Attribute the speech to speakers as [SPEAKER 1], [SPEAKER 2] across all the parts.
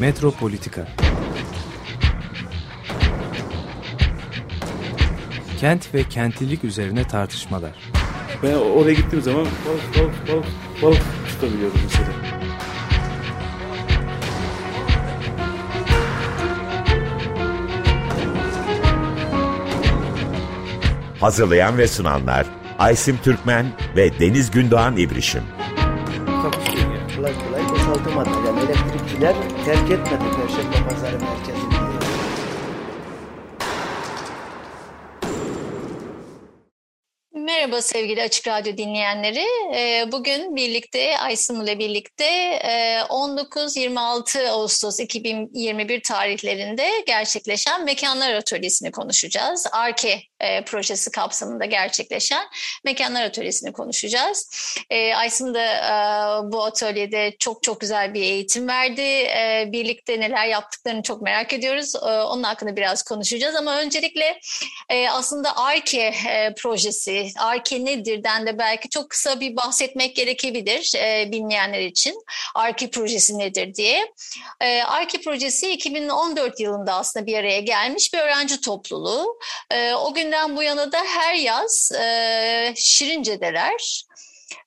[SPEAKER 1] Metropolitika Kent ve kentlilik üzerine tartışmalar.
[SPEAKER 2] Ben oraya gittiğim zaman balık balık balık balık tutabiliyordum mesela.
[SPEAKER 3] Hazırlayan ve sunanlar Aysim Türkmen ve Deniz Gündoğan İbrişim.
[SPEAKER 4] takusuyor yani. Kolay kolay boşaltamadı. Yani elektrikçiler terk etmedi Perşembe Pazarı merkezini.
[SPEAKER 5] Merhaba sevgili Açık Radyo dinleyenleri. Ee, Bugün birlikte Aysun ile birlikte e, 19-26 Ağustos 2021 tarihlerinde gerçekleşen Mekanlar Atölyesi'ni konuşacağız. ARKE e, projesi kapsamında gerçekleşen Mekanlar Atölyesi'ni konuşacağız. E, Aysun da e, bu atölyede çok çok güzel bir eğitim verdi. E, Birlikte neler yaptıklarını çok merak ediyoruz. E, Onun hakkında biraz konuşacağız ama öncelikle e, aslında ARKE e, projesi, ARKE nedirden de belki çok kısa bir bahsetmek gerekebilir e, bilmeyenler için. ARKE projesi nedir diye. E, ARKE projesi 2014 yılında aslında bir araya gelmiş bir öğrenci topluluğu. E, o günden bu yana da her yaz e, Şirince'deler.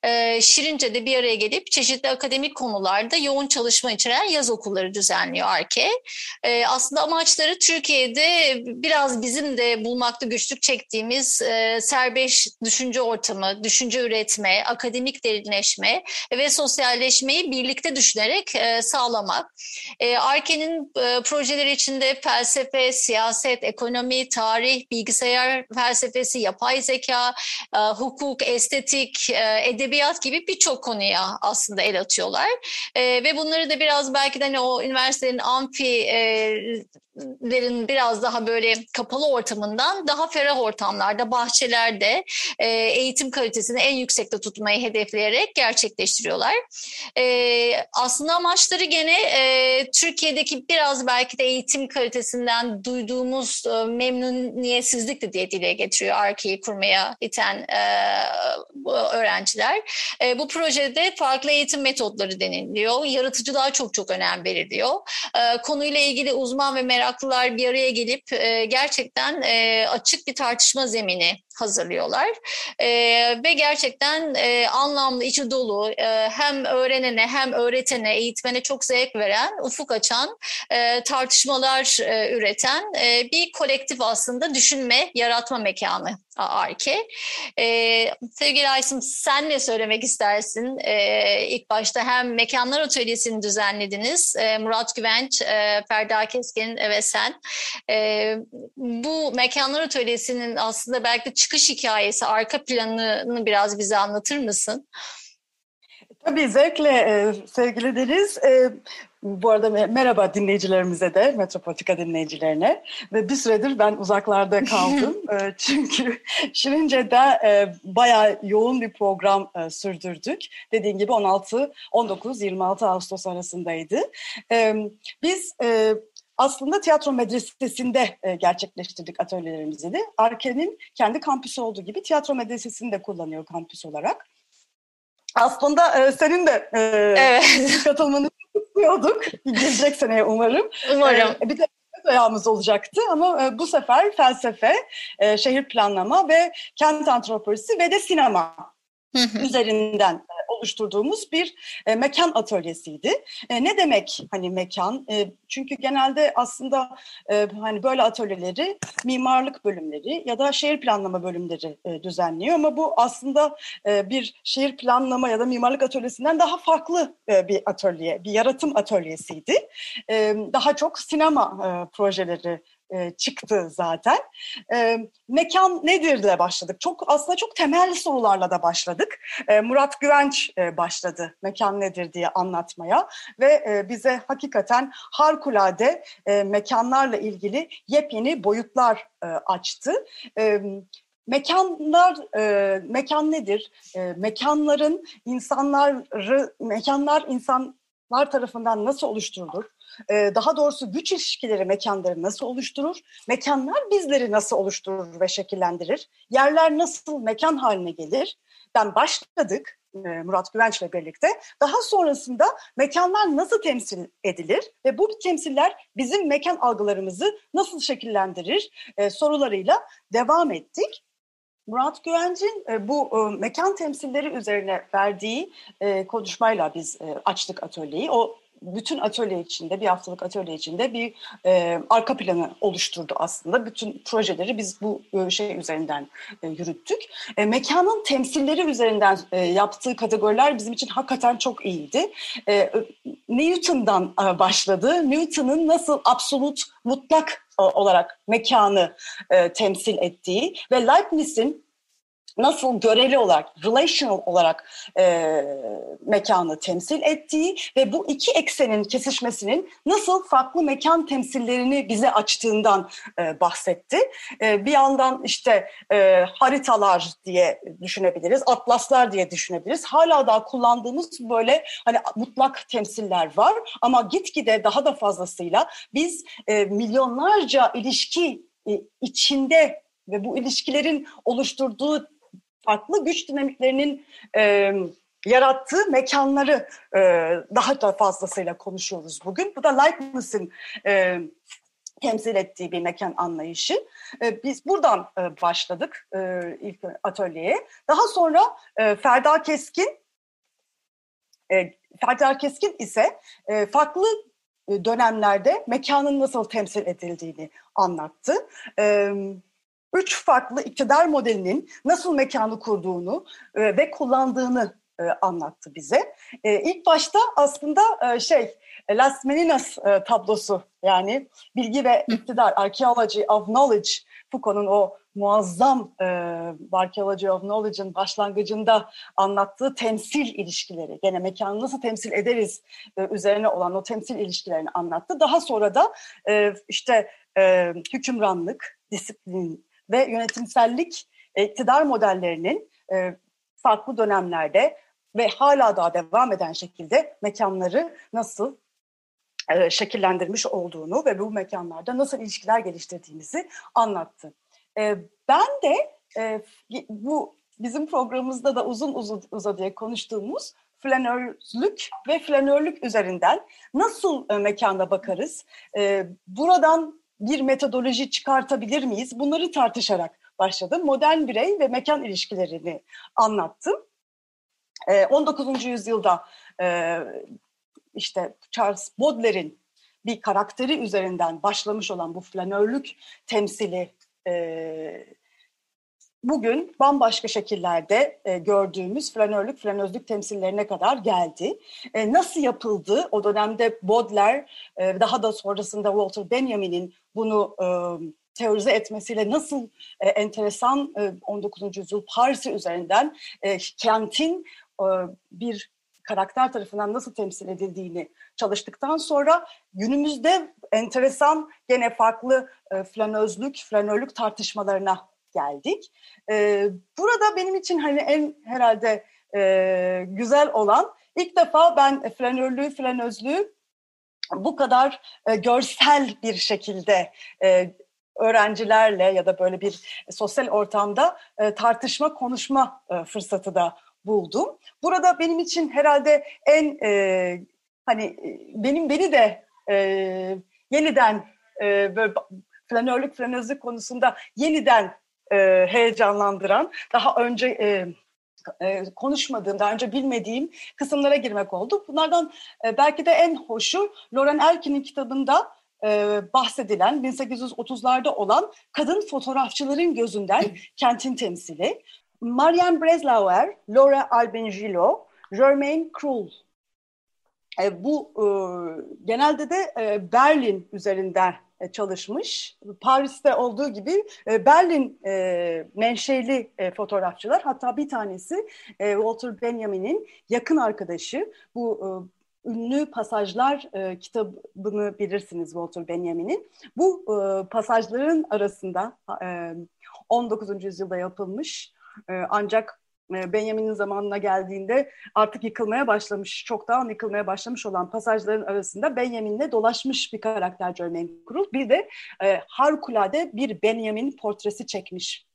[SPEAKER 5] E, Şirince'de bir araya gelip çeşitli akademik konularda yoğun çalışma içeren yaz okulları düzenliyor ARKE. E, aslında amaçları Türkiye'de biraz bizim de bulmakta güçlük çektiğimiz e, serbest düşünce ortamı, düşünce üretme, akademik derinleşme ve sosyalleşmeyi birlikte düşünerek e, sağlamak. E, ARKE'nin e, projeleri içinde felsefe, siyaset, ekonomi, tarih, bilgisayar felsefesi, yapay zeka, e, hukuk, estetik, e, edebiyat gibi birçok konuya aslında el atıyorlar. E, ve bunları da biraz belki de hani o üniversitenin amfi e, lerin biraz daha böyle kapalı ortamından daha ferah ortamlarda, bahçelerde e, eğitim kalitesini en yüksekte tutmayı hedefleyerek gerçekleştiriyorlar. E, aslında amaçları gene e, Türkiye'deki biraz belki de eğitim kalitesinden duyduğumuz e, memnuniyetsizlik de diye dile getiriyor ARKE'yi kurmaya iten e, öğrenciler. E, bu projede farklı eğitim metotları deniliyor. Yaratıcılığa çok çok önem veriliyor. E, konuyla ilgili uzman ve meraklılar bir araya gelip e, gerçekten e, açık bir tartışma zemini hazırlıyorlar e, ve gerçekten e, anlamlı, içi dolu e, hem öğrenene hem öğretene, eğitmene çok zevk veren, ufuk açan e, tartışmalar e, üreten e, bir kolektif aslında düşünme, yaratma mekanı ARKE. E, sevgili Aysim sen ne söylemek istersin? E, ilk başta hem Mekanlar Atölyesi'ni düzenlediniz. E, Murat Güvenç, e, Ferda Keskin ve sen. E, bu Mekanlar Atölyesi'nin aslında belki çıkış hikayesi, arka planını biraz bize anlatır mısın?
[SPEAKER 6] Tabii zevkle e, sevgili Deniz. Bu arada merhaba dinleyicilerimize de, Metropolitika dinleyicilerine. Ve bir süredir ben uzaklarda kaldım. e, çünkü Şirince'de e, bayağı yoğun bir program e, sürdürdük. Dediğim gibi 16, 19, 26 Ağustos arasındaydı. Biz... E, aslında tiyatro medresesinde gerçekleştirdik atölyelerimizi de. Arke'nin kendi kampüsü olduğu gibi tiyatro medresesini de kullanıyor kampüs olarak. Aslında senin de
[SPEAKER 5] Evet.
[SPEAKER 6] katılmanı istiyorduk. Gelecek seneye umarım.
[SPEAKER 5] Umarım.
[SPEAKER 6] E, bir de ayağımız olacaktı ama e, bu sefer felsefe, e, şehir planlama ve kent antropolojisi ve de sinema. Üzerinden e, oluşturduğumuz bir e, mekan atölyesiydi. E, ne demek hani mekan? E, çünkü genelde aslında e, hani böyle atölyeleri mimarlık bölümleri ya da şehir planlama bölümleri e, düzenliyor ama bu aslında e, bir şehir planlama ya da mimarlık atölyesinden daha farklı e, bir atölye, bir yaratım atölyesiydi. E, daha çok sinema e, projeleri e, çıktı zaten. E, mekan nedir de başladık. Çok aslında çok temel sorularla da başladık. E, Murat Güvenç e, başladı mekan nedir diye anlatmaya ve e, bize hakikaten harikulade e, mekanlarla ilgili yepyeni boyutlar e, açtı. E, Mekanlar, e, mekan nedir? E, mekanların insanları, mekanlar insanlar tarafından nasıl oluşturulur? E, daha doğrusu güç ilişkileri mekanları nasıl oluşturur? Mekanlar bizleri nasıl oluşturur ve şekillendirir? Yerler nasıl mekan haline gelir? Den başladık Murat Güvenç ile birlikte. Daha sonrasında mekanlar nasıl temsil edilir ve bu temsiller bizim mekan algılarımızı nasıl şekillendirir sorularıyla devam ettik. Murat Güvenç'in bu mekan temsilleri üzerine verdiği konuşmayla biz açtık atölyeyi. O bütün atölye içinde, bir haftalık atölye içinde bir e, arka planı oluşturdu aslında. Bütün projeleri biz bu e, şey üzerinden e, yürüttük. E, mekanın temsilleri üzerinden e, yaptığı kategoriler bizim için hakikaten çok iyiydi. E, Newton'dan e, başladı. Newton'un nasıl absolut, mutlak olarak mekanı e, temsil ettiği ve Leibniz'in nasıl göreli olarak, relational olarak e, mekanı temsil ettiği ve bu iki eksenin kesişmesinin nasıl farklı mekan temsillerini bize açtığından e, bahsetti. E, bir yandan işte e, haritalar diye düşünebiliriz, atlaslar diye düşünebiliriz. Hala daha kullandığımız böyle hani mutlak temsiller var ama gitgide daha da fazlasıyla biz e, milyonlarca ilişki e, içinde ve bu ilişkilerin oluşturduğu farklı güç dinamiklerinin e, yarattığı mekanları e, daha da fazlasıyla konuşuyoruz bugün. Bu da Leibniz'in e, temsil ettiği bir mekan anlayışı. E, biz buradan e, başladık e, ilk atölyeye. Daha sonra e, Ferda Keskin, e, Ferda Keskin ise e, farklı dönemlerde mekanın nasıl temsil edildiğini anlattı. Evet üç farklı iktidar modelinin nasıl mekanı kurduğunu e, ve kullandığını e, anlattı bize. E, ilk başta aslında e, şey Las Meninas e, tablosu yani bilgi ve iktidar, Archaeology of Knowledge, Foucault'un o muazzam e, Archaeology of Knowledge'ın başlangıcında anlattığı temsil ilişkileri, gene mekanı nasıl temsil ederiz e, üzerine olan o temsil ilişkilerini anlattı. Daha sonra da e, işte e, hükümranlık, disiplin, ve yönetimsellik e, iktidar modellerinin e, farklı dönemlerde ve hala daha devam eden şekilde mekanları nasıl e, şekillendirmiş olduğunu ve bu mekanlarda nasıl ilişkiler geliştirdiğimizi anlattı. Ben de bu bizim programımızda da uzun uzun uzadıya konuştuğumuz flanörlük ve flanörlük üzerinden nasıl mekanda bakarız? Buradan bir metodoloji çıkartabilir miyiz? Bunları tartışarak başladım. Modern birey ve mekan ilişkilerini anlattım. 19. Ee, yüzyılda e, işte Charles Baudelaire'in bir karakteri üzerinden başlamış olan bu flanörlük temsili e, bugün bambaşka şekillerde e, gördüğümüz flanörlük, flanözlük temsillerine kadar geldi. Nasıl yapıldı? O dönemde Baudelaire, daha da sonrasında Walter Benjamin'in bunu e, teorize etmesiyle nasıl e, enteresan e, 19. yüzyıl Paris'i üzerinden e, kentin e, bir karakter tarafından nasıl temsil edildiğini çalıştıktan sonra günümüzde enteresan gene farklı e, flanözlük, flanörlük tartışmalarına geldik. E, burada benim için hani en herhalde e, güzel olan ilk defa ben flanörlüğü, flanözlüğü bu kadar e, görsel bir şekilde e, öğrencilerle ya da böyle bir sosyal ortamda e, tartışma, konuşma e, fırsatı da buldum. Burada benim için herhalde en e, hani e, benim beni de e, yeniden e, böyle flanörlük, flanözlük konusunda yeniden e, heyecanlandıran, daha önce e, konuşmadığım, daha önce bilmediğim kısımlara girmek oldu. Bunlardan e, belki de en hoşu Loren Elkin'in kitabında e, bahsedilen 1830'larda olan kadın fotoğrafçıların gözünden kentin temsili. Marianne Breslauer, Laura Albengilo, Germaine Krull. E, bu e, genelde de e, Berlin üzerinden e, çalışmış. Paris'te olduğu gibi e, Berlin e, menşeli fotoğrafçılar hatta bir tanesi Walter Benjamin'in yakın arkadaşı bu ünlü pasajlar kitabını bilirsiniz Walter Benjamin'in. Bu pasajların arasında 19. yüzyılda yapılmış ancak e, Benjamin'in zamanına geldiğinde artık yıkılmaya başlamış, çoktan yıkılmaya başlamış olan pasajların arasında Benjamin'le dolaşmış bir karakter Germaine Kurul. Bir de e, harikulade bir Benjamin portresi çekmiş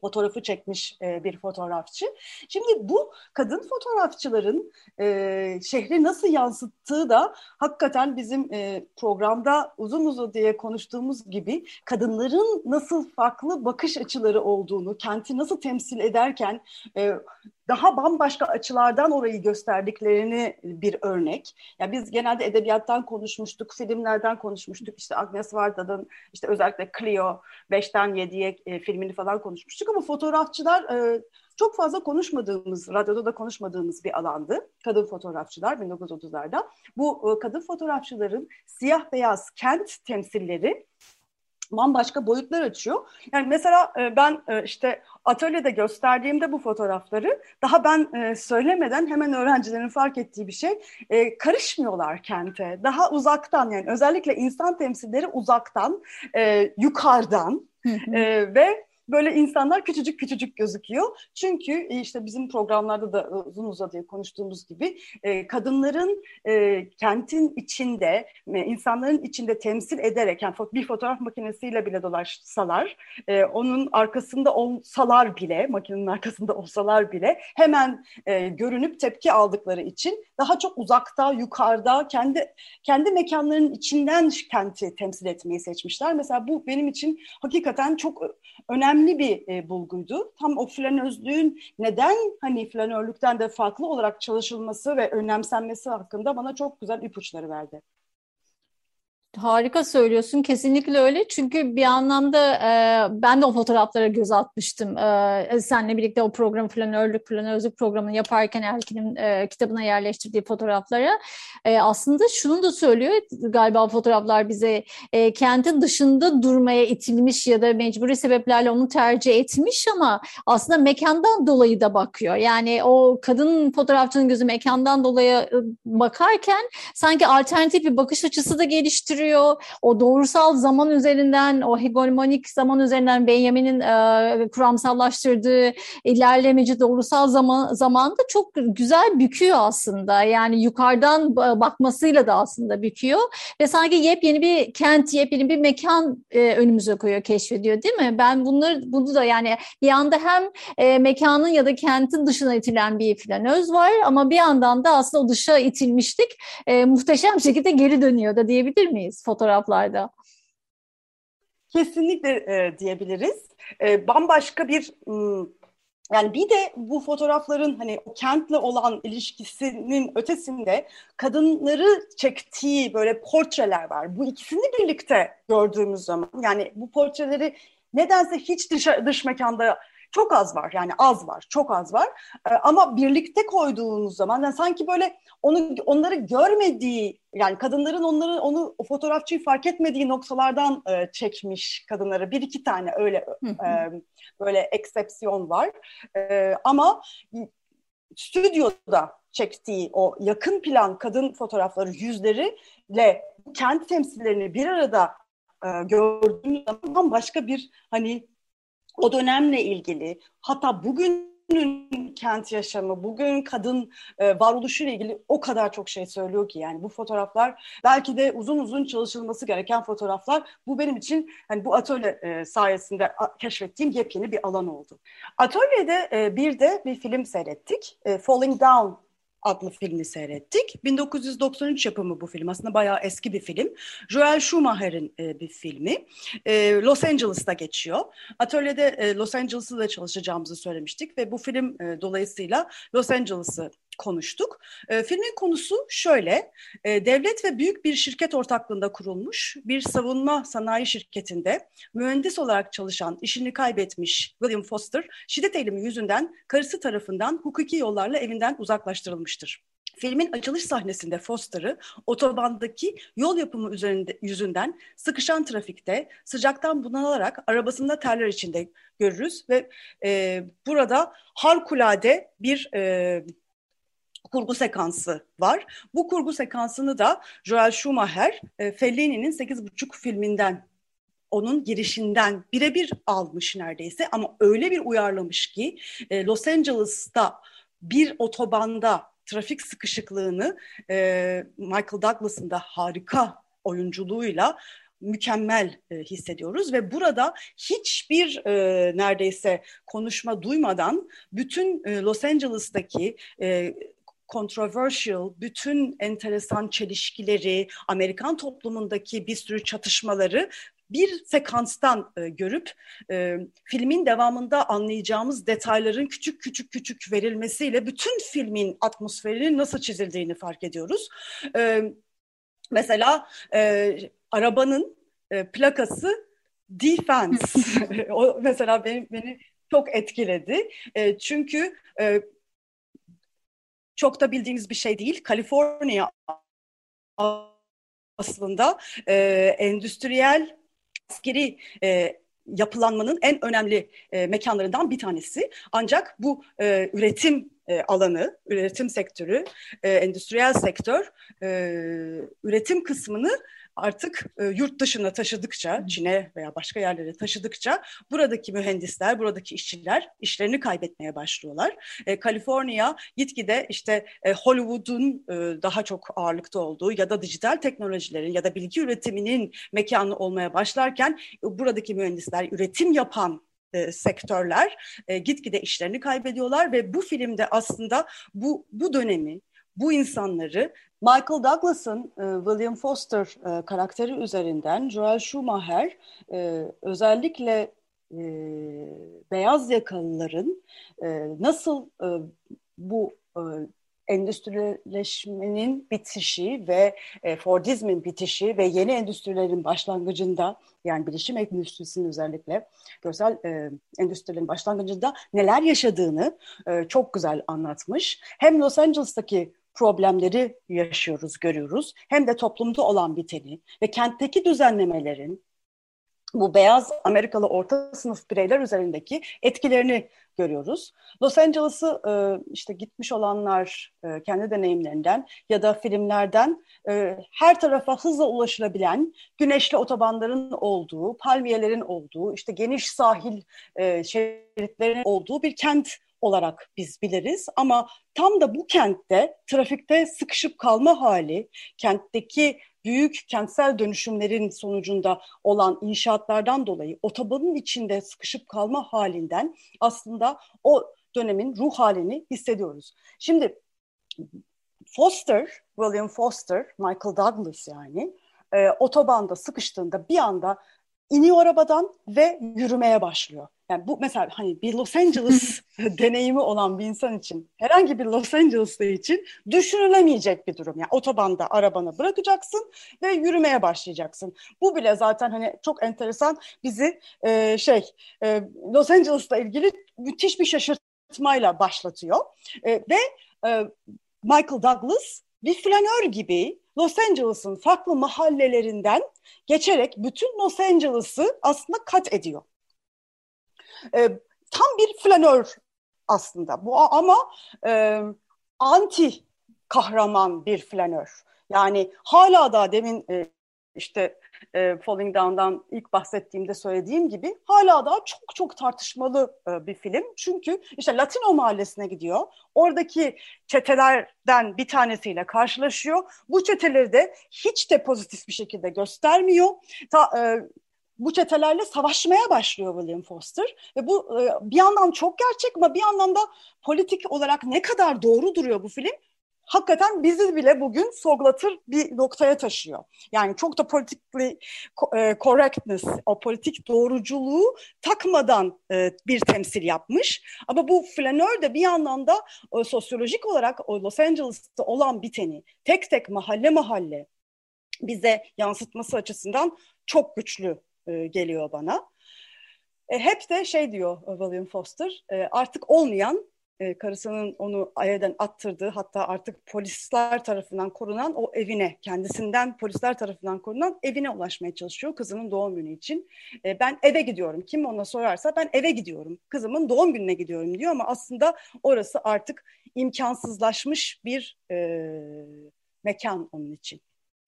[SPEAKER 6] fotoğrafı çekmiş e, bir fotoğrafçı. Şimdi bu kadın fotoğrafçıların e, şehri nasıl yansıttığı da hakikaten bizim e, programda uzun uzun diye konuştuğumuz gibi kadınların nasıl farklı bakış açıları olduğunu, kenti nasıl temsil ederken e, daha bambaşka açılardan orayı gösterdiklerini bir örnek. Ya biz genelde edebiyattan konuşmuştuk, filmlerden konuşmuştuk. İşte Agnes Varda'nın işte özellikle Clio 5'ten 7'ye e, filmini falan konuşmuştuk ama fotoğrafçılar e, çok fazla konuşmadığımız, radyoda da konuşmadığımız bir alandı. Kadın fotoğrafçılar 1930'larda. Bu e, kadın fotoğrafçıların siyah beyaz kent temsilleri bambaşka boyutlar açıyor. Yani mesela e, ben e, işte atölyede gösterdiğimde bu fotoğrafları daha ben e, söylemeden hemen öğrencilerin fark ettiği bir şey karışmıyorlar kente. Daha uzaktan yani özellikle insan temsilleri uzaktan, yukarıdan ve böyle insanlar küçücük küçücük gözüküyor. Çünkü e, işte bizim programlarda da e, uzun uzadıya konuştuğumuz gibi e, kadınların kentin içinde, insanların içinde temsil ederek yani bir fotoğraf makinesiyle bile dolaşsalar, onun arkasında olsalar bile, makinenin arkasında olsalar bile hemen görünüp tepki aldıkları için daha çok uzakta, yukarıda, kendi kendi mekanlarının içinden kenti temsil etmeyi seçmişler. Mesela bu benim için hakikaten çok önemli bir e, bulguydu. Tam o flanözlüğün neden hani flanörlükten de farklı olarak çalışılması ve önemsenmesi hakkında bana çok güzel ipuçları verdi.
[SPEAKER 5] Harika söylüyorsun. Kesinlikle öyle. Çünkü bir anlamda e, ben de o fotoğraflara göz atmıştım. E, seninle birlikte o program flanörlük flanözlük programını yaparken Erkin'in e, kitabına yerleştirdiği fotoğraflara e, aslında şunu da söylüyor. Galiba fotoğraflar bize e, kentin dışında durmaya itilmiş ya da mecburi sebeplerle onu tercih etmiş ama aslında mekandan dolayı da bakıyor. Yani o kadın fotoğrafçının gözü mekandan dolayı e, bakarken sanki alternatif bir bakış açısı da geliştiriyor getiriyor. O doğrusal zaman üzerinden, o hegemonik zaman üzerinden Benjamin'in e, kuramsallaştırdığı ilerlemeci doğrusal zaman zamanda çok güzel büküyor aslında. Yani yukarıdan bakmasıyla da aslında büküyor ve sanki yepyeni bir kent, yepyeni bir mekan e, önümüze koyuyor, keşfediyor değil mi? Ben bunları bunu da yani bir anda hem e, mekanın ya da kentin dışına itilen bir flanöz var ama bir yandan da aslında o dışa itilmişlik e, muhteşem şekilde geri dönüyor da diyebilir miyiz? Fotoğraflarda?
[SPEAKER 6] Kesinlikle e, diyebiliriz. E, bambaşka bir yani bir de bu fotoğrafların hani o kentle olan ilişkisinin ötesinde kadınları çektiği böyle portreler var. Bu ikisini birlikte gördüğümüz zaman yani bu portreleri nedense hiç dış, dış mekanda çok az var yani az var çok az var. Ee, ama birlikte koyduğunuz zaman yani sanki böyle onu onları görmediği yani kadınların onları onu o fotoğrafçıyı fark etmediği noktalardan e, çekmiş kadınları. Bir iki tane öyle e, böyle eksepsiyon var. E, ama stüdyoda çektiği o yakın plan kadın fotoğrafları yüzleriyle kent temsillerini bir arada e, gördüğümüz zaman başka bir hani o dönemle ilgili hatta bugünün kent yaşamı, bugün kadın e, varoluşu ile ilgili o kadar çok şey söylüyor ki yani bu fotoğraflar belki de uzun uzun çalışılması gereken fotoğraflar. Bu benim için hani bu atölye e, sayesinde keşfettiğim yepyeni bir alan oldu. Atölyede e, bir de bir film seyrettik. E, Falling Down adlı filmi seyrettik. 1993 yapımı bu film. Aslında bayağı eski bir film. Joel Schumacher'in e, bir filmi. E, Los Angeles'ta geçiyor. Atölyede e, Los Angeles'ta da çalışacağımızı söylemiştik ve bu film e, dolayısıyla Los Angeles'ı konuştuk. E, filmin konusu şöyle, e, devlet ve büyük bir şirket ortaklığında kurulmuş bir savunma sanayi şirketinde mühendis olarak çalışan, işini kaybetmiş William Foster, şiddet eylemi yüzünden karısı tarafından hukuki yollarla evinden uzaklaştırılmıştır. Filmin açılış sahnesinde Foster'ı otobandaki yol yapımı üzerinde, yüzünden sıkışan trafikte sıcaktan bunalarak arabasında terler içinde görürüz ve e, burada harikulade bir e, kurgu sekansı var. Bu kurgu sekansını da Joel Schumacher e, Fellini'nin 8.5 filminden onun girişinden birebir almış neredeyse ama öyle bir uyarlamış ki e, Los Angeles'ta bir otobanda trafik sıkışıklığını e, Michael Douglas'ın da harika oyunculuğuyla mükemmel e, hissediyoruz ve burada hiçbir e, neredeyse konuşma duymadan bütün e, Los Angeles'taki e, controversial, bütün enteresan çelişkileri, Amerikan toplumundaki bir sürü çatışmaları bir sekanstan e, görüp e, filmin devamında anlayacağımız detayların küçük küçük küçük verilmesiyle bütün filmin atmosferinin nasıl çizildiğini fark ediyoruz. E, mesela e, arabanın e, plakası Defense. o mesela beni, beni çok etkiledi. E, çünkü e, çok da bildiğiniz bir şey değil. Kaliforniya aslında e, endüstriyel askeri e, yapılanmanın en önemli e, mekanlarından bir tanesi. Ancak bu e, üretim e, alanı, üretim sektörü, e, endüstriyel sektör e, üretim kısmını artık e, yurt dışına taşıdıkça, Çin'e veya başka yerlere taşıdıkça buradaki mühendisler, buradaki işçiler işlerini kaybetmeye başlıyorlar. E, Kaliforniya gitgide işte e, Hollywood'un e, daha çok ağırlıkta olduğu ya da dijital teknolojilerin ya da bilgi üretiminin mekanı olmaya başlarken e, buradaki mühendisler, üretim yapan e, sektörler e, gitgide işlerini kaybediyorlar ve bu filmde aslında bu bu dönemi bu insanları Michael Douglas'ın e, William Foster e, karakteri üzerinden Joel Schumacher e, özellikle beyaz yakalıların nasıl bu endüstrileşmenin bitişi ve Fordizmin bitişi ve yeni endüstrilerin başlangıcında yani bilişim endüstrisinin özellikle görsel e, endüstrilerin başlangıcında neler yaşadığını e, çok güzel anlatmış. Hem Los Angeles'taki problemleri yaşıyoruz, görüyoruz. Hem de toplumda olan biteni ve kentteki düzenlemelerin bu beyaz Amerikalı orta sınıf bireyler üzerindeki etkilerini görüyoruz. Los Angeles'ı e, işte gitmiş olanlar e, kendi deneyimlerinden ya da filmlerden e, her tarafa hızla ulaşılabilen güneşli otobanların olduğu, palmiyelerin olduğu, işte geniş sahil şeritlerin olduğu bir kent olarak biz biliriz ama tam da bu kentte trafikte sıkışıp kalma hali, kentteki büyük kentsel dönüşümlerin sonucunda olan inşaatlardan dolayı otobanın içinde sıkışıp kalma halinden aslında o dönemin ruh halini hissediyoruz. Şimdi Foster, William Foster, Michael Douglas yani e, otobanda sıkıştığında bir anda iniyor arabadan ve yürümeye başlıyor. Yani bu mesela hani bir Los Angeles deneyimi olan bir insan için herhangi bir Los Angeles'ta için düşünülemeyecek bir durum. Yani otobanda arabanı bırakacaksın ve yürümeye başlayacaksın. Bu bile zaten hani çok enteresan bizi e, şey e, Los Angeles'la ilgili müthiş bir şaşırtmayla başlatıyor. E, ve e, Michael Douglas bir flanör gibi Los Angeles'ın farklı mahallelerinden geçerek bütün Los Angeles'ı aslında kat ediyor. E, tam bir flanör aslında bu ama e, anti kahraman bir flanör. Yani hala da demin e, işte e, Falling Down'dan ilk bahsettiğimde söylediğim gibi hala daha çok çok tartışmalı e, bir film. Çünkü işte Latino mahallesine gidiyor. Oradaki çetelerden bir tanesiyle karşılaşıyor. Bu çeteleri de hiç de pozitif bir şekilde göstermiyor. Ta, e, bu çetelerle savaşmaya başlıyor William Foster ve bu e, bir yandan çok gerçek ama bir yandan da politik olarak ne kadar doğru duruyor bu film hakikaten bizi bile bugün sorgulatır bir noktaya taşıyor. Yani çok da politically e, correctness, o politik doğruculuğu takmadan e, bir temsil yapmış. Ama bu flanör de bir yandan da sosyolojik olarak Los Angeles'ta olan biteni tek tek mahalle mahalle bize yansıtması açısından çok güçlü e, geliyor bana. E, hep de şey diyor William Foster, e, artık olmayan e, karısının onu evden attırdığı hatta artık polisler tarafından korunan o evine kendisinden polisler tarafından korunan evine ulaşmaya çalışıyor kızının doğum günü için. E, ben eve gidiyorum kim ona sorarsa ben eve gidiyorum kızımın doğum gününe gidiyorum diyor ama aslında orası artık imkansızlaşmış bir e, mekan onun için.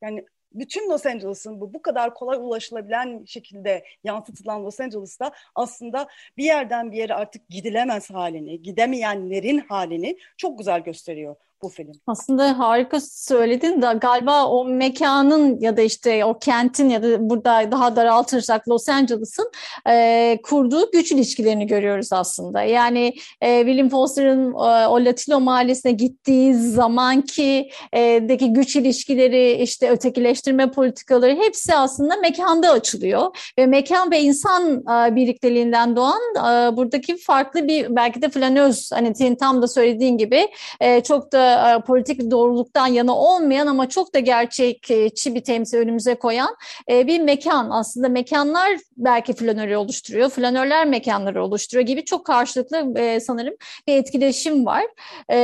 [SPEAKER 6] Yani bütün Los Angeles'ın bu bu kadar kolay ulaşılabilen şekilde yansıtılan Los Angeles'ta aslında bir yerden bir yere artık gidilemez halini, gidemeyenlerin halini çok güzel gösteriyor bu film.
[SPEAKER 5] Aslında harika söyledin de galiba o mekanın ya da işte o kentin ya da burada daha daraltırsak Los Angeles'ın e, kurduğu güç ilişkilerini görüyoruz aslında. Yani e, William Foster'ın e, o Latino mahallesine gittiği zamanki e, deki güç ilişkileri işte ötekileştirme politikaları hepsi aslında mekanda açılıyor ve mekan ve insan e, birlikteliğinden doğan e, buradaki farklı bir belki de flanöz hani senin tam da söylediğin gibi e, çok da e, politik doğruluktan yana olmayan ama çok da gerçekçi bir temsil önümüze koyan e, bir mekan. Aslında mekanlar belki flanörü oluşturuyor, flanörler mekanları oluşturuyor gibi çok karşılıklı e, sanırım bir etkileşim var. E,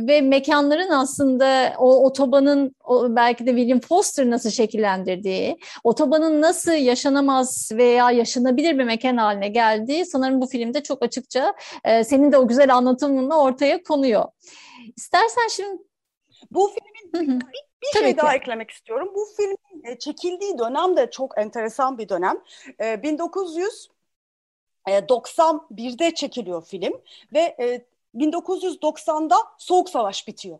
[SPEAKER 5] ve mekanların aslında o otobanın belki de William Foster nasıl şekillendirdiği, otobanın nasıl yaşanamaz veya yaşanabilir bir mekan haline geldiği sanırım bu filmde çok açıkça e, senin de o güzel anlatımınla ortaya konuyor. İstersen şimdi...
[SPEAKER 6] Bu filmin bir, bir şey ki. daha eklemek istiyorum. Bu filmin e, çekildiği dönem de çok enteresan bir dönem. 1991'de e, çekiliyor film ve 1990'da Soğuk Savaş bitiyor.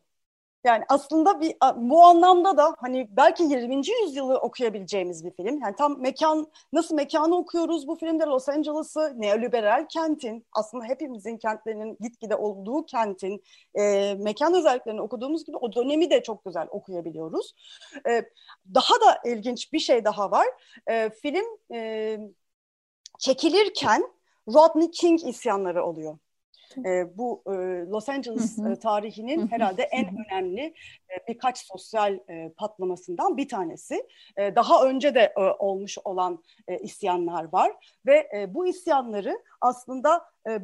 [SPEAKER 6] Yani aslında bir bu anlamda da hani belki 20. yüzyılı okuyabileceğimiz bir film. Yani tam mekan nasıl mekanı okuyoruz bu filmde Los Angeles'ı neoliberal kentin aslında hepimizin kentlerinin gitgide olduğu kentin e, mekan özelliklerini okuduğumuz gibi o dönemi de çok güzel okuyabiliyoruz. E, daha da ilginç bir şey daha var. E, film e, çekilirken Rodney King isyanları oluyor. E, bu e, Los Angeles e, tarihinin herhalde en önemli e, birkaç sosyal e, patlamasından bir tanesi. E, daha önce de e, olmuş olan e, isyanlar var ve e, bu isyanları aslında e,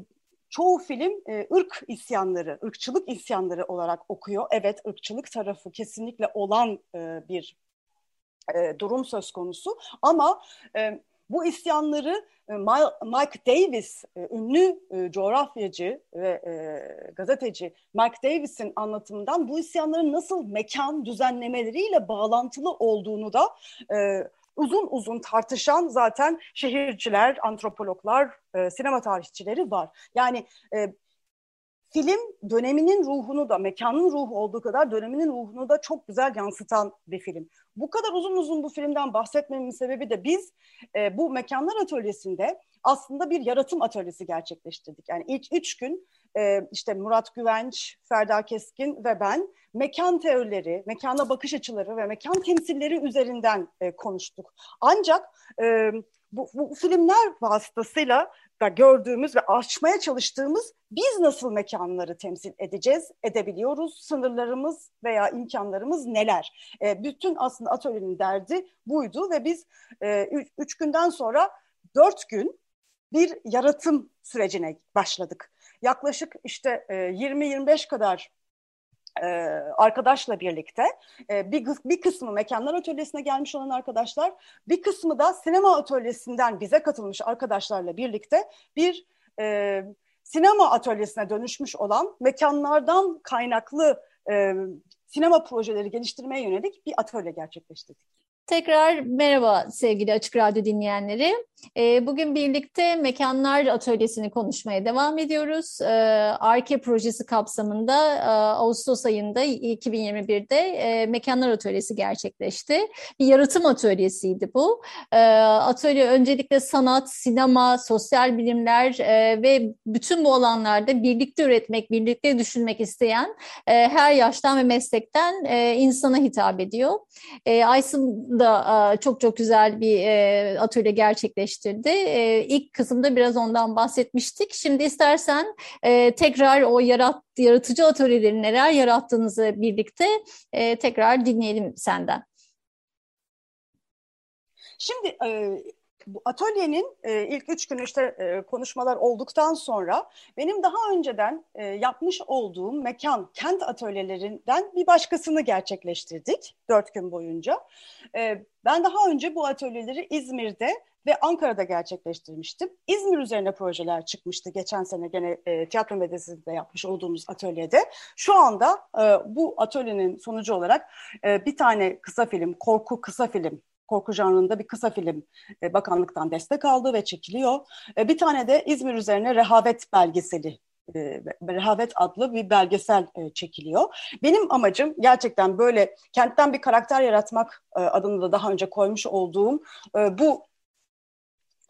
[SPEAKER 6] çoğu film e, ırk isyanları, ırkçılık isyanları olarak okuyor. Evet, ırkçılık tarafı kesinlikle olan e, bir e, durum söz konusu ama e, bu isyanları e, Mike Davis, e, ünlü e, coğrafyacı ve gazeteci Mike Davis'in anlatımından bu isyanların nasıl mekan düzenlemeleriyle bağlantılı olduğunu da uzun uzun tartışan zaten şehirciler, antropologlar, sinema tarihçileri var. Yani film döneminin ruhunu da mekanın ruhu olduğu kadar döneminin ruhunu da çok güzel yansıtan bir film. Bu kadar uzun uzun bu filmden bahsetmemin sebebi de biz e, bu mekanlar atölyesinde aslında bir yaratım atölyesi gerçekleştirdik. Yani ilk üç gün e, işte Murat Güvenç, Ferda Keskin ve ben mekan teorileri, mekana bakış açıları ve mekan temsilleri üzerinden e, konuştuk. Ancak e, bu, bu filmler vasıtasıyla gördüğümüz ve açmaya çalıştığımız biz nasıl mekanları temsil edeceğiz, edebiliyoruz, sınırlarımız veya imkanlarımız neler? E, bütün aslında atölyenin derdi buydu ve biz e, üç, üç günden sonra dört gün bir yaratım sürecine başladık. Yaklaşık işte e, 20-25 kadar e, arkadaşla birlikte e, bir, bir kısmı mekanlar atölyesine gelmiş olan arkadaşlar, bir kısmı da sinema atölyesinden bize katılmış arkadaşlarla birlikte bir e, sinema atölyesine dönüşmüş olan mekanlardan kaynaklı e, sinema projeleri geliştirmeye yönelik bir atölye gerçekleştirdik.
[SPEAKER 5] Tekrar merhaba sevgili Açık Radyo dinleyenleri. Ee, bugün birlikte Mekanlar Atölyesi'ni konuşmaya devam ediyoruz. Ee, ARKE projesi kapsamında e, Ağustos ayında 2021'de e, Mekanlar Atölyesi gerçekleşti. Bir yaratım atölyesiydi bu. Ee, atölye öncelikle sanat, sinema, sosyal bilimler e, ve bütün bu alanlarda birlikte üretmek, birlikte düşünmek isteyen her yaştan ve meslekten insana hitap ediyor. Aysun da çok çok güzel bir atölye gerçekleştirdi. İlk kısımda biraz ondan bahsetmiştik. Şimdi istersen tekrar o yarat, yaratıcı atölyeleri neler yarattığınızı birlikte tekrar dinleyelim senden.
[SPEAKER 6] Şimdi bu atölyenin e, ilk üç gün işte e, konuşmalar olduktan sonra benim daha önceden e, yapmış olduğum mekan, kent atölyelerinden bir başkasını gerçekleştirdik dört gün boyunca. E, ben daha önce bu atölyeleri İzmir'de ve Ankara'da gerçekleştirmiştim. İzmir üzerine projeler çıkmıştı geçen sene gene e, tiyatro medyasında yapmış olduğumuz atölyede. Şu anda e, bu atölyenin sonucu olarak e, bir tane kısa film, korku kısa film korku janrında bir kısa film e, bakanlıktan destek aldı ve çekiliyor. E, bir tane de İzmir üzerine rehavet belgeseli e, Rehavet adlı bir belgesel e, çekiliyor. Benim amacım gerçekten böyle kentten bir karakter yaratmak e, adını da daha önce koymuş olduğum e, bu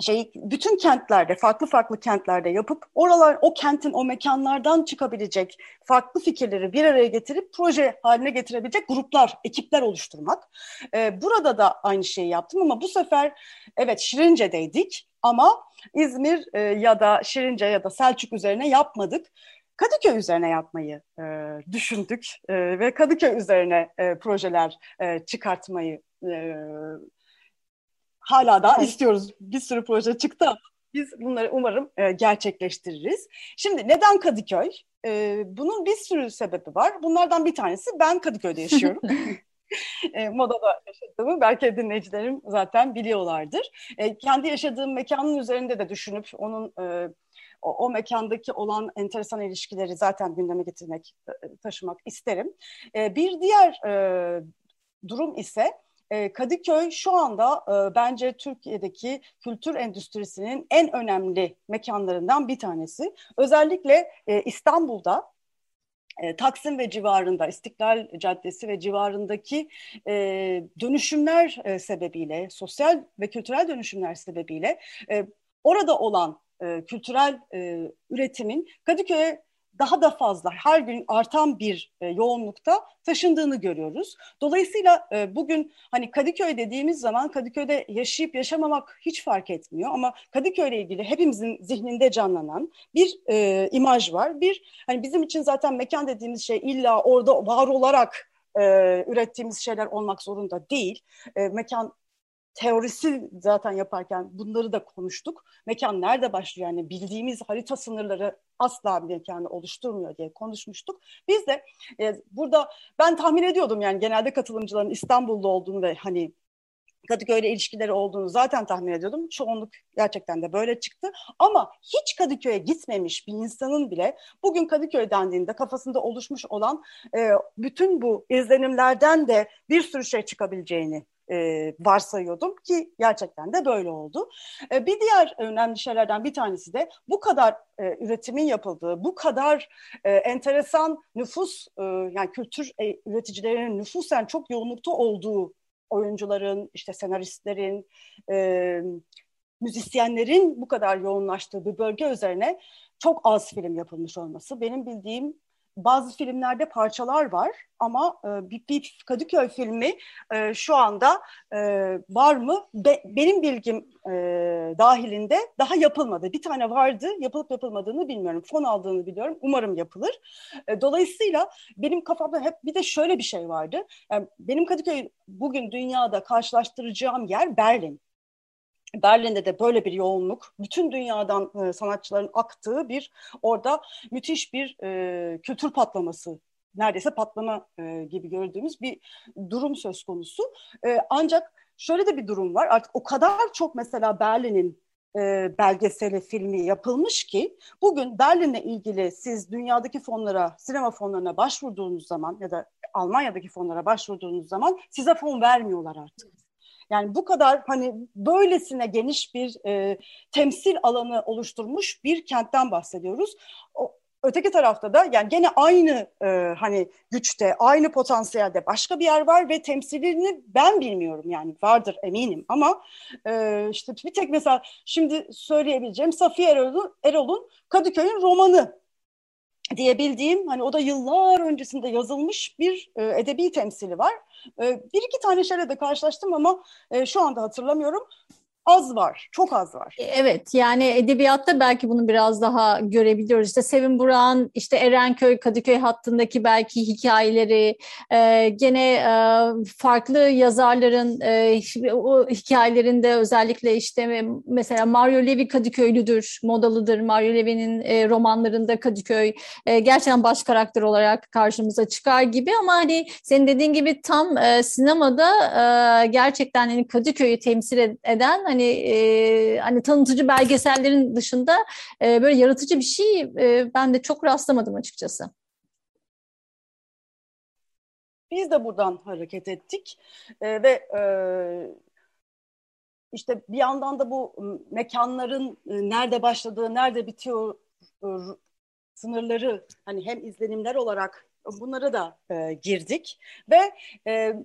[SPEAKER 6] şey bütün kentlerde farklı farklı kentlerde yapıp oralar o kentin o mekanlardan çıkabilecek farklı fikirleri bir araya getirip proje haline getirebilecek gruplar, ekipler oluşturmak. Ee, burada da aynı şeyi yaptım ama bu sefer evet Şirince'deydik ama İzmir e, ya da Şirince ya da Selçuk üzerine yapmadık. Kadıköy üzerine yapmayı e, düşündük e, ve Kadıköy üzerine e, projeler e, çıkartmayı e, hala da evet. istiyoruz. Bir sürü proje çıktı biz bunları umarım e, gerçekleştiririz. Şimdi neden Kadıköy? E, bunun bir sürü sebebi var. Bunlardan bir tanesi ben Kadıköy'de yaşıyorum. e, modada yaşadığımı belki dinleyicilerim zaten biliyorlardır. E, kendi yaşadığım mekanın üzerinde de düşünüp onun e, o, o mekandaki olan enteresan ilişkileri zaten gündeme getirmek, e, taşımak isterim. E, bir diğer e, durum ise e, Kadıköy şu anda e, bence Türkiye'deki kültür endüstrisinin en önemli mekanlarından bir tanesi. Özellikle e, İstanbul'da Taksim ve civarında, İstiklal Caddesi ve civarındaki e, dönüşümler e, sebebiyle, sosyal ve kültürel dönüşümler sebebiyle e, orada olan e, kültürel e, üretimin Kadıköy'e daha da fazla her gün artan bir e, yoğunlukta taşındığını görüyoruz. Dolayısıyla e, bugün hani Kadıköy dediğimiz zaman Kadıköy'de yaşayıp yaşamamak hiç fark etmiyor ama Kadıköy ile ilgili hepimizin zihninde canlanan bir e, imaj var. Bir hani bizim için zaten mekan dediğimiz şey illa orada var olarak e, ürettiğimiz şeyler olmak zorunda değil. E, mekan teorisi zaten yaparken bunları da konuştuk. Mekan nerede başlıyor yani bildiğimiz harita sınırları asla bir mekanı oluşturmuyor diye konuşmuştuk. Biz de e, burada ben tahmin ediyordum yani genelde katılımcıların İstanbul'da olduğunu ve hani Kadıköy'le ilişkileri olduğunu zaten tahmin ediyordum. Çoğunluk gerçekten de böyle çıktı. Ama hiç Kadıköy'e gitmemiş bir insanın bile bugün Kadıköy dendiğinde kafasında oluşmuş olan e, bütün bu izlenimlerden de bir sürü şey çıkabileceğini e, varsayıyordum ki gerçekten de böyle oldu. E, bir diğer önemli şeylerden bir tanesi de bu kadar e, üretimin yapıldığı, bu kadar e, enteresan nüfus e, yani kültür e, üreticilerinin nüfusen çok yoğunlukta olduğu oyuncuların, işte senaristlerin, e, müzisyenlerin bu kadar yoğunlaştığı bir bölge üzerine çok az film yapılmış olması benim bildiğim bazı filmlerde parçalar var ama e, bir, bir Kadıköy filmi e, şu anda e, var mı? Be, benim bilgim e, dahilinde daha yapılmadı. Bir tane vardı, yapılıp yapılmadığını bilmiyorum. Fon aldığını biliyorum. Umarım yapılır. E, dolayısıyla benim kafamda hep bir de şöyle bir şey vardı. Yani benim Kadıköy bugün dünyada karşılaştıracağım yer Berlin. Berlin'de de böyle bir yoğunluk, bütün dünyadan e, sanatçıların aktığı bir orada müthiş bir e, kültür patlaması neredeyse patlama e, gibi gördüğümüz bir durum söz konusu. E, ancak şöyle de bir durum var. Artık o kadar çok mesela Berlin'in e, belgeseli, filmi yapılmış ki bugün Berlin'le ilgili siz dünyadaki fonlara, sinema fonlarına başvurduğunuz zaman ya da Almanya'daki fonlara başvurduğunuz zaman size fon vermiyorlar artık. Yani bu kadar hani böylesine geniş bir e, temsil alanı oluşturmuş bir kentten bahsediyoruz. O, Öteki tarafta da yani gene aynı e, hani güçte, aynı potansiyelde başka bir yer var ve temsilini ben bilmiyorum yani vardır eminim ama e, işte bir tek mesela şimdi söyleyebileceğim Safiye Erol'un Erol'un Kadıköy'ün romanı diyebildiğim hani o da yıllar öncesinde yazılmış bir e, edebi temsili var. E, bir iki tane şeyle de karşılaştım ama e, şu anda hatırlamıyorum az var, çok az var.
[SPEAKER 5] E, evet, yani edebiyatta belki bunu biraz daha görebiliyoruz. İşte Sevin Burak'ın işte Erenköy, Kadıköy hattındaki belki hikayeleri, e, gene e, farklı yazarların e, o hikayelerinde özellikle işte mesela Mario Levi Kadıköylüdür, modalıdır. Mario Levi'nin e, romanlarında Kadıköy e, gerçekten baş karakter olarak karşımıza çıkar gibi ama hani senin dediğin gibi tam e, sinemada e, gerçekten hani Kadıköy'ü temsil eden hani hani e, hani tanıtıcı belgesellerin dışında e, böyle yaratıcı bir şey e, ben de çok rastlamadım açıkçası.
[SPEAKER 6] Biz de buradan hareket ettik e, ve e, işte bir yandan da bu mekanların e, nerede başladığı, nerede bitiyor sınırları hani hem izlenimler olarak bunları da e, girdik ve e,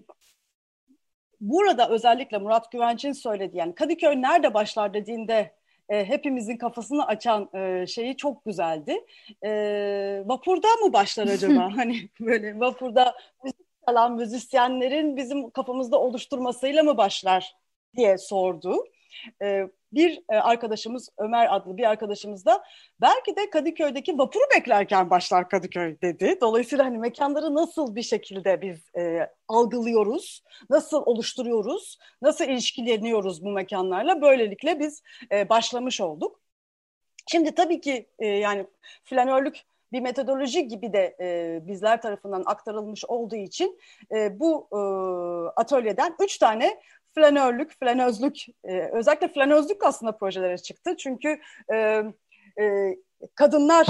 [SPEAKER 6] burada özellikle Murat Güvenç'in söylediği yani Kadıköy nerede başlar dediğinde e, hepimizin kafasını açan e, şeyi çok güzeldi. E, vapurda mı başlar acaba? hani böyle vapurda müzik çalan müzisyenlerin bizim kafamızda oluşturmasıyla mı başlar diye sordu. E, bir e, arkadaşımız Ömer adlı bir arkadaşımız da belki de Kadıköy'deki vapuru beklerken başlar Kadıköy dedi. Dolayısıyla hani mekanları nasıl bir şekilde biz e, algılıyoruz, nasıl oluşturuyoruz, nasıl ilişkileniyoruz bu mekanlarla böylelikle biz e, başlamış olduk. Şimdi tabii ki e, yani flanörlük bir metodoloji gibi de e, bizler tarafından aktarılmış olduğu için e, bu e, atölyeden üç tane flanörlük, flanözlük, e, özellikle flanözlük aslında projelere çıktı. Çünkü e, e, kadınlar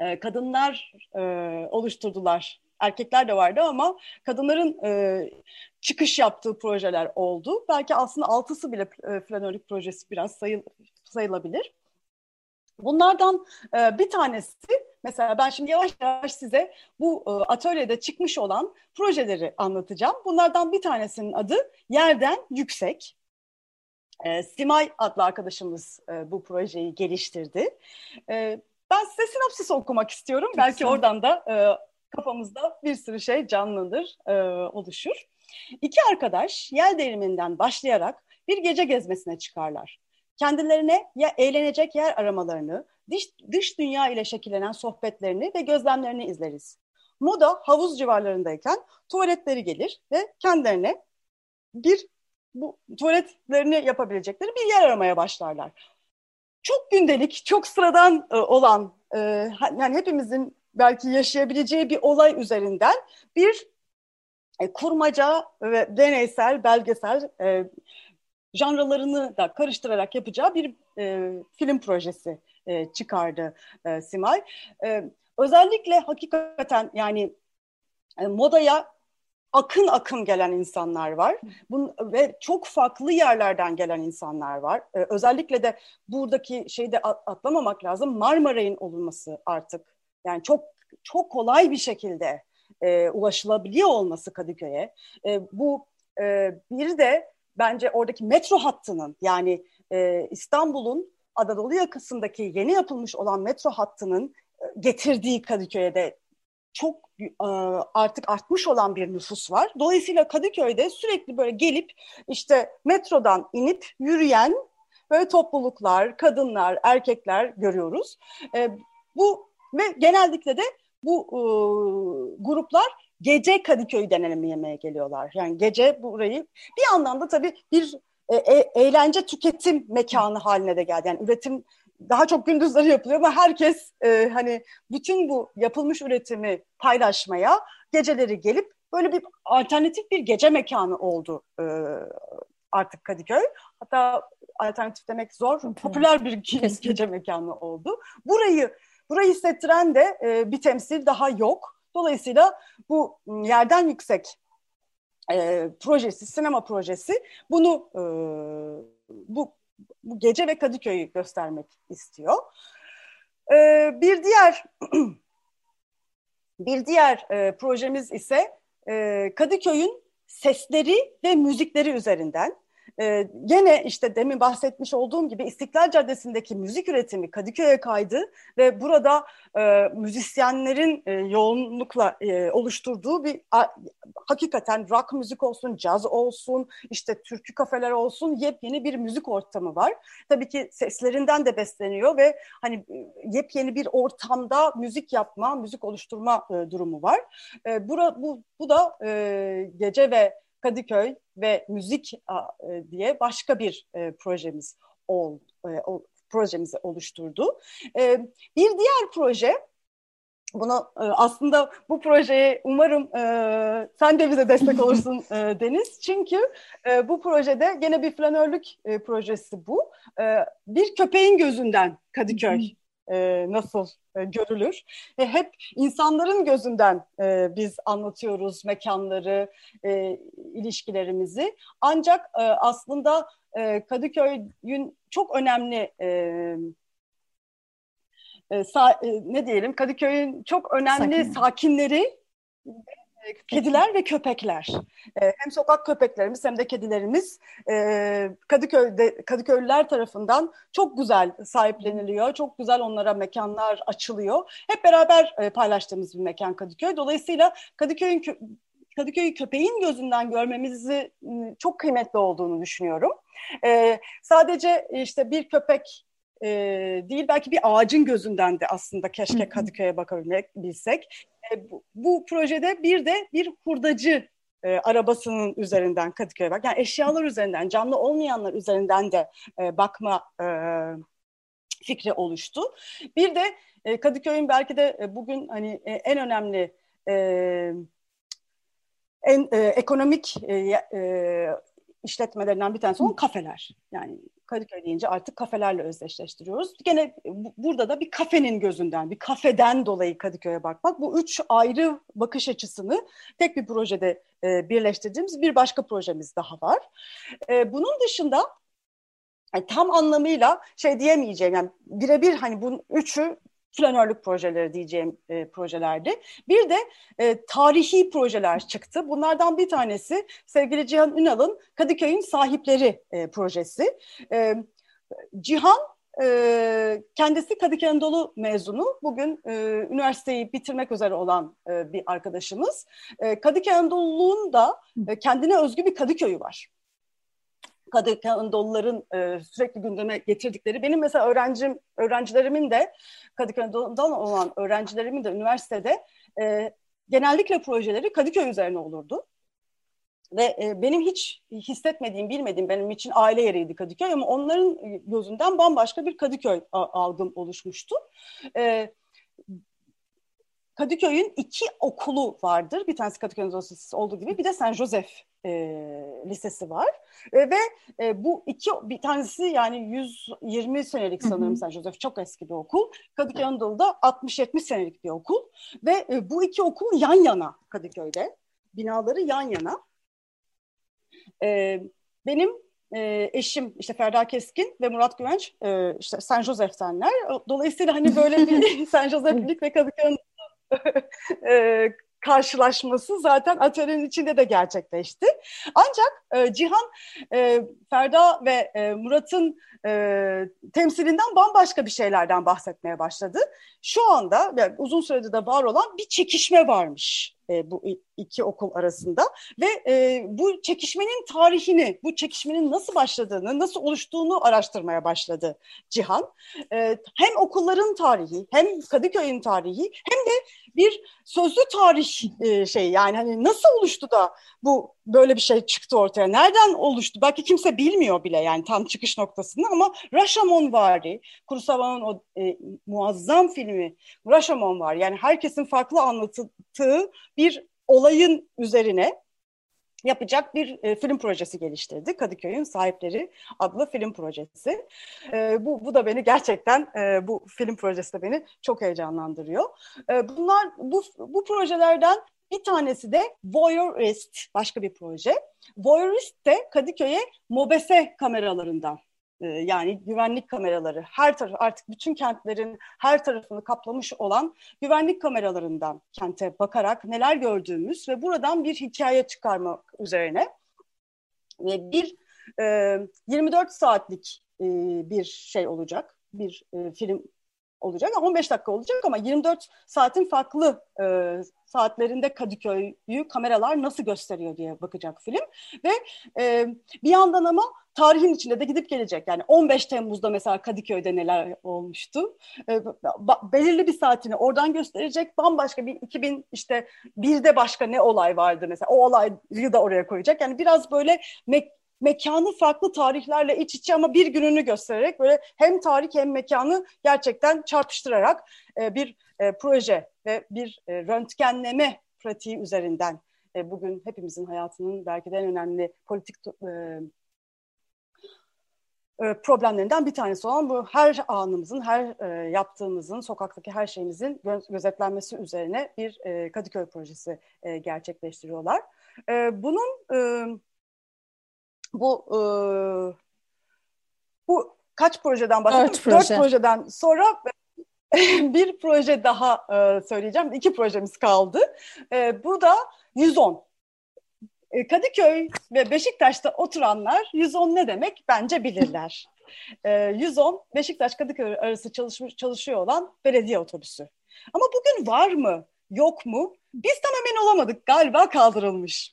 [SPEAKER 6] e, kadınlar e, oluşturdular. Erkekler de vardı ama kadınların e, çıkış yaptığı projeler oldu. Belki aslında altısı bile e, flanörlük projesi biraz sayıl, sayılabilir. Bunlardan e, bir tanesi mesela ben şimdi yavaş yavaş size bu e, atölyede çıkmış olan projeleri anlatacağım. Bunlardan bir tanesinin adı Yerden Yüksek. E, Simay adlı arkadaşımız e, bu projeyi geliştirdi. E, ben size sinopsis okumak istiyorum. Çok Belki oradan da e, kafamızda bir sürü şey canlanır, e, oluşur. İki arkadaş yel deriminden başlayarak bir gece gezmesine çıkarlar kendilerine ya eğlenecek yer aramalarını, dış, dış dünya ile şekillenen sohbetlerini ve gözlemlerini izleriz. Moda havuz civarlarındayken tuvaletleri gelir ve kendilerine bir bu tuvaletlerini yapabilecekleri bir yer aramaya başlarlar. Çok gündelik, çok sıradan e, olan, e, yani hepimizin belki yaşayabileceği bir olay üzerinden bir e, kurmaca ve deneysel, belgesel e, janralarını da karıştırarak yapacağı bir e, film projesi e, çıkardı e, Simay. E, özellikle hakikaten yani e, modaya akın akın gelen insanlar var. Bun, ve çok farklı yerlerden gelen insanlar var. Ee, özellikle de buradaki şeyde atlamamak lazım. Marmaray'ın olması artık yani çok çok kolay bir şekilde e, ulaşılabiliyor olması Kadıköy'e. E, bu e, bir de bence oradaki metro hattının yani e, İstanbul'un Anadolu yakasındaki yeni yapılmış olan metro hattının e, getirdiği Kadıköy'e de çok e, artık artmış olan bir nüfus var. Dolayısıyla Kadıköy'de sürekli böyle gelip işte metrodan inip yürüyen böyle topluluklar, kadınlar, erkekler görüyoruz. E, bu ve genellikle de bu gruplar gece Kadıköy denemeye geliyorlar. Yani gece burayı bir anlamda tabii bir e, e, eğlence tüketim mekanı haline de geldi. Yani üretim daha çok gündüzleri yapılıyor ama herkes e, hani bütün bu yapılmış üretimi paylaşmaya geceleri gelip böyle bir alternatif bir gece mekanı oldu e, artık Kadıköy. Hatta alternatif demek zor, popüler bir gece mekanı oldu. Burayı burayı hissettiren de e, bir temsil daha yok. Dolayısıyla bu ıı, yerden yüksek e, projesi, sinema projesi bunu e, bu, bu gece ve Kadıköy'ü göstermek istiyor. E, bir diğer bir diğer e, projemiz ise e, Kadıköy'ün sesleri ve müzikleri üzerinden ee, gene işte demin bahsetmiş olduğum gibi İstiklal Caddesi'ndeki müzik üretimi Kadıköy'e kaydı ve burada e, müzisyenlerin e, yoğunlukla e, oluşturduğu bir a, hakikaten rock müzik olsun, caz olsun, işte türkü kafeler olsun yepyeni bir müzik ortamı var. Tabii ki seslerinden de besleniyor ve hani e, yepyeni bir ortamda müzik yapma, müzik oluşturma e, durumu var. E, bura, bu, bu da e, gece ve Kadıköy ve Müzik e, diye başka bir e, projemiz ol, e, projemizi oluşturdu. Bir diğer proje bunu e, aslında bu projeye umarım sen de bize destek olursun Deniz. Çünkü bu projede gene bir flanörlük projesi bu. Bir köpeğin gözünden Kadıköy e, nasıl e, görülür. E, hep insanların gözünden e, biz anlatıyoruz mekanları, e, ilişkilerimizi. Ancak e, aslında e, Kadıköy'ün çok önemli e, e, sa, e, ne diyelim Kadıköy'ün çok önemli
[SPEAKER 5] Sakin.
[SPEAKER 6] sakinleri kediler ve köpekler. E, hem sokak köpeklerimiz hem de kedilerimiz e, Kadıköy'de Kadıköylüler tarafından çok güzel sahipleniliyor. Çok güzel onlara mekanlar açılıyor. Hep beraber e, paylaştığımız bir mekan Kadıköy. Dolayısıyla Kadıköy'ün kö Kadıköy'ü köpeğin gözünden görmemizi çok kıymetli olduğunu düşünüyorum. E, sadece işte bir köpek e, değil belki bir ağacın gözünden de aslında keşke Kadıköy'e bakabilmek bilsek. E, bu, bu projede bir de bir hurdacı e, arabasının üzerinden Kadıköy'e bak. Yani eşyalar üzerinden, canlı olmayanlar üzerinden de e, bakma e, fikri oluştu. Bir de e, Kadıköy'ün belki de e, bugün hani e, en önemli e, en e, ekonomik e, e, işletmelerinden bir tanesi olan kafeler. Yani Kadıköy deyince artık kafelerle özdeşleştiriyoruz. Gene bu, burada da bir kafenin gözünden, bir kafeden dolayı Kadıköy'e bakmak. Bu üç ayrı bakış açısını tek bir projede e, birleştirdiğimiz bir başka projemiz daha var. E, bunun dışında yani tam anlamıyla şey diyemeyeceğim yani birebir hani bunun üçü flanörlük projeleri diyeceğim e, projelerdi. Bir de e, tarihi projeler çıktı. Bunlardan bir tanesi sevgili Cihan Ünal'ın Kadıköy'ün Sahipleri e, projesi. E, Cihan e, kendisi Kadıköy Anadolu mezunu. Bugün e, üniversiteyi bitirmek üzere olan e, bir arkadaşımız. E, Kadıköy Anadolu'nun da e, kendine özgü bir Kadıköy'ü var. Kadıköy Anadoluların e, sürekli gündeme getirdikleri. Benim mesela öğrencim, öğrencilerimin de Kadıköy olan öğrencilerimin de üniversitede e, genellikle projeleri Kadıköy üzerine olurdu. Ve e, benim hiç hissetmediğim, bilmediğim benim için aile yeriydi Kadıköy ama onların gözünden bambaşka bir Kadıköy algım oluşmuştu. E, Kadıköy'ün iki okulu vardır. Bir tanesi Kadıköy Üniversitesi olduğu gibi bir de Saint Joseph e, Lisesi var. E, ve e, bu iki bir tanesi yani 120 senelik sanırım. Saint Joseph çok eski bir okul. Kadıköy Anadolu'da 60-70 senelik bir okul. Ve e, bu iki okul yan yana Kadıköy'de. Binaları yan yana. E, benim e, eşim işte Ferda Keskin ve Murat Güvenç e, işte Saint Joseph'tenler. Dolayısıyla hani böyle bir Saint Joseph'lik ve Kadıköy e, karşılaşması zaten atölyenin içinde de gerçekleşti. Ancak e, Cihan, e, Ferda ve e, Murat'ın e, temsilinden bambaşka bir şeylerden bahsetmeye başladı. Şu anda yani uzun süredir de var olan bir çekişme varmış e, bu iki okul arasında ve e, bu çekişmenin tarihini, bu çekişmenin nasıl başladığını, nasıl oluştuğunu araştırmaya başladı Cihan. E, hem okulların tarihi, hem Kadıköy'ün tarihi, hem de bir sözlü tarih e, şey yani hani nasıl oluştu da bu böyle bir şey çıktı ortaya? Nereden oluştu? Belki kimse bilmiyor bile yani tam çıkış noktasını ama Rashomon vari, Kurosawa'nın o e, muazzam filmi Rashomon var. Yani herkesin farklı anlattığı bir olayın üzerine yapacak bir e, film projesi geliştirdi. Kadıköy'ün Sahipleri adlı film projesi. E, bu, bu da beni gerçekten, e, bu film projesi de beni çok heyecanlandırıyor. E, bunlar, bu, bu projelerden bir tanesi de Voyeurist, başka bir proje. Voyeurist de Kadıköy'e mobese kameralarından ee, yani güvenlik kameraları her taraf artık bütün kentlerin her tarafını kaplamış olan güvenlik kameralarından kente bakarak neler gördüğümüz ve buradan bir hikaye çıkarmak üzerine ve bir e, 24 saatlik e, bir şey olacak bir e, film olacak 15 dakika olacak ama 24 saatin farklı e, saatlerinde Kadıköy'ü kameralar nasıl gösteriyor diye bakacak film ve e, bir yandan ama tarihin içinde de gidip gelecek. Yani 15 Temmuz'da mesela Kadıköy'de neler olmuştu. E, belirli bir saatini oradan gösterecek. Bambaşka bir 2000 işte birde başka ne olay vardı mesela. O olayı da oraya koyacak. Yani biraz böyle me mekanı farklı tarihlerle iç içe ama bir gününü göstererek böyle hem tarih hem mekanı gerçekten çarpıştırarak e, bir e, proje ve bir e, röntgenleme pratiği üzerinden e, bugün hepimizin hayatının belki de en önemli politik e, e, problemlerinden bir tanesi olan bu her anımızın, her e, yaptığımızın, sokaktaki her şeyimizin gö gözetlenmesi üzerine bir e, Kadıköy projesi e, gerçekleştiriyorlar. E, bunun e, bu e, bu kaç projeden bahsettim? Dört, proje. Dört projeden sonra bir proje daha e, söyleyeceğim. İki projemiz kaldı. E, bu da 110. E, Kadıköy ve Beşiktaş'ta oturanlar 110 ne demek bence bilirler. E, 110 Beşiktaş Kadıköy arası çalışmış, çalışıyor olan belediye otobüsü. Ama bugün var mı yok mu? Biz tam emin olamadık galiba kaldırılmış.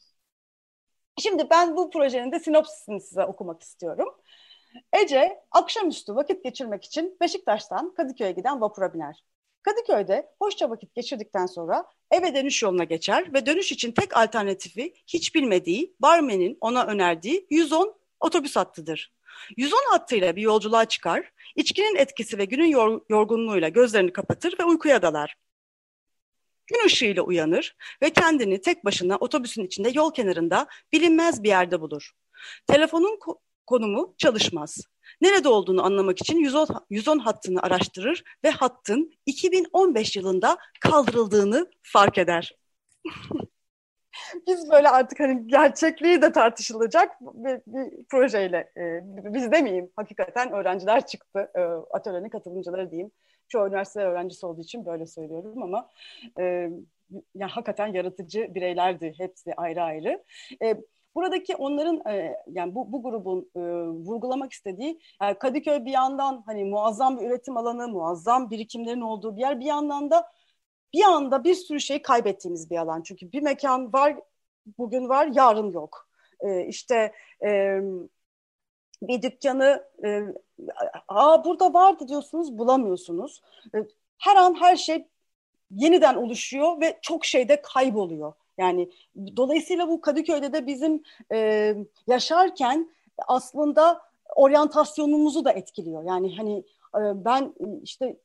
[SPEAKER 6] Şimdi ben bu projenin de sinopsisini size okumak istiyorum. Ece akşamüstü vakit geçirmek için Beşiktaş'tan Kadıköy'e giden vapura biner. Kadıköy'de hoşça vakit geçirdikten sonra eve dönüş yoluna geçer ve dönüş için tek alternatifi hiç bilmediği barmenin ona önerdiği 110 otobüs hattıdır. 110 hattıyla bir yolculuğa çıkar, içkinin etkisi ve günün yor yorgunluğuyla gözlerini kapatır ve uykuya dalar. Gün ışığıyla uyanır ve kendini tek başına otobüsün içinde yol kenarında bilinmez bir yerde bulur. Telefonun ko konumu çalışmaz. Nerede olduğunu anlamak için 110, 110 hattını araştırır ve hattın 2015 yılında kaldırıldığını fark eder. biz böyle artık hani gerçekliği de tartışılacak bir, bir projeyle e, biz demeyeyim hakikaten öğrenciler çıktı e, atölyenin katılımcıları diyeyim. Çoğu üniversite öğrencisi olduğu için böyle söylüyorum ama e, yani hakikaten yaratıcı bireylerdi hepsi ayrı ayrı. E, buradaki onların e, yani bu, bu grubun e, vurgulamak istediği yani Kadıköy bir yandan hani muazzam bir üretim alanı, muazzam birikimlerin olduğu bir yer bir yandan da bir anda bir sürü şey kaybettiğimiz bir alan. Çünkü bir mekan var, bugün var, yarın yok. Ee, işte e, bir dükkanı e, Aa, burada vardı diyorsunuz, bulamıyorsunuz. E, her an her şey yeniden oluşuyor ve çok şeyde kayboluyor. Yani dolayısıyla bu Kadıköy'de de bizim e, yaşarken aslında oryantasyonumuzu da etkiliyor. Yani hani e, ben işte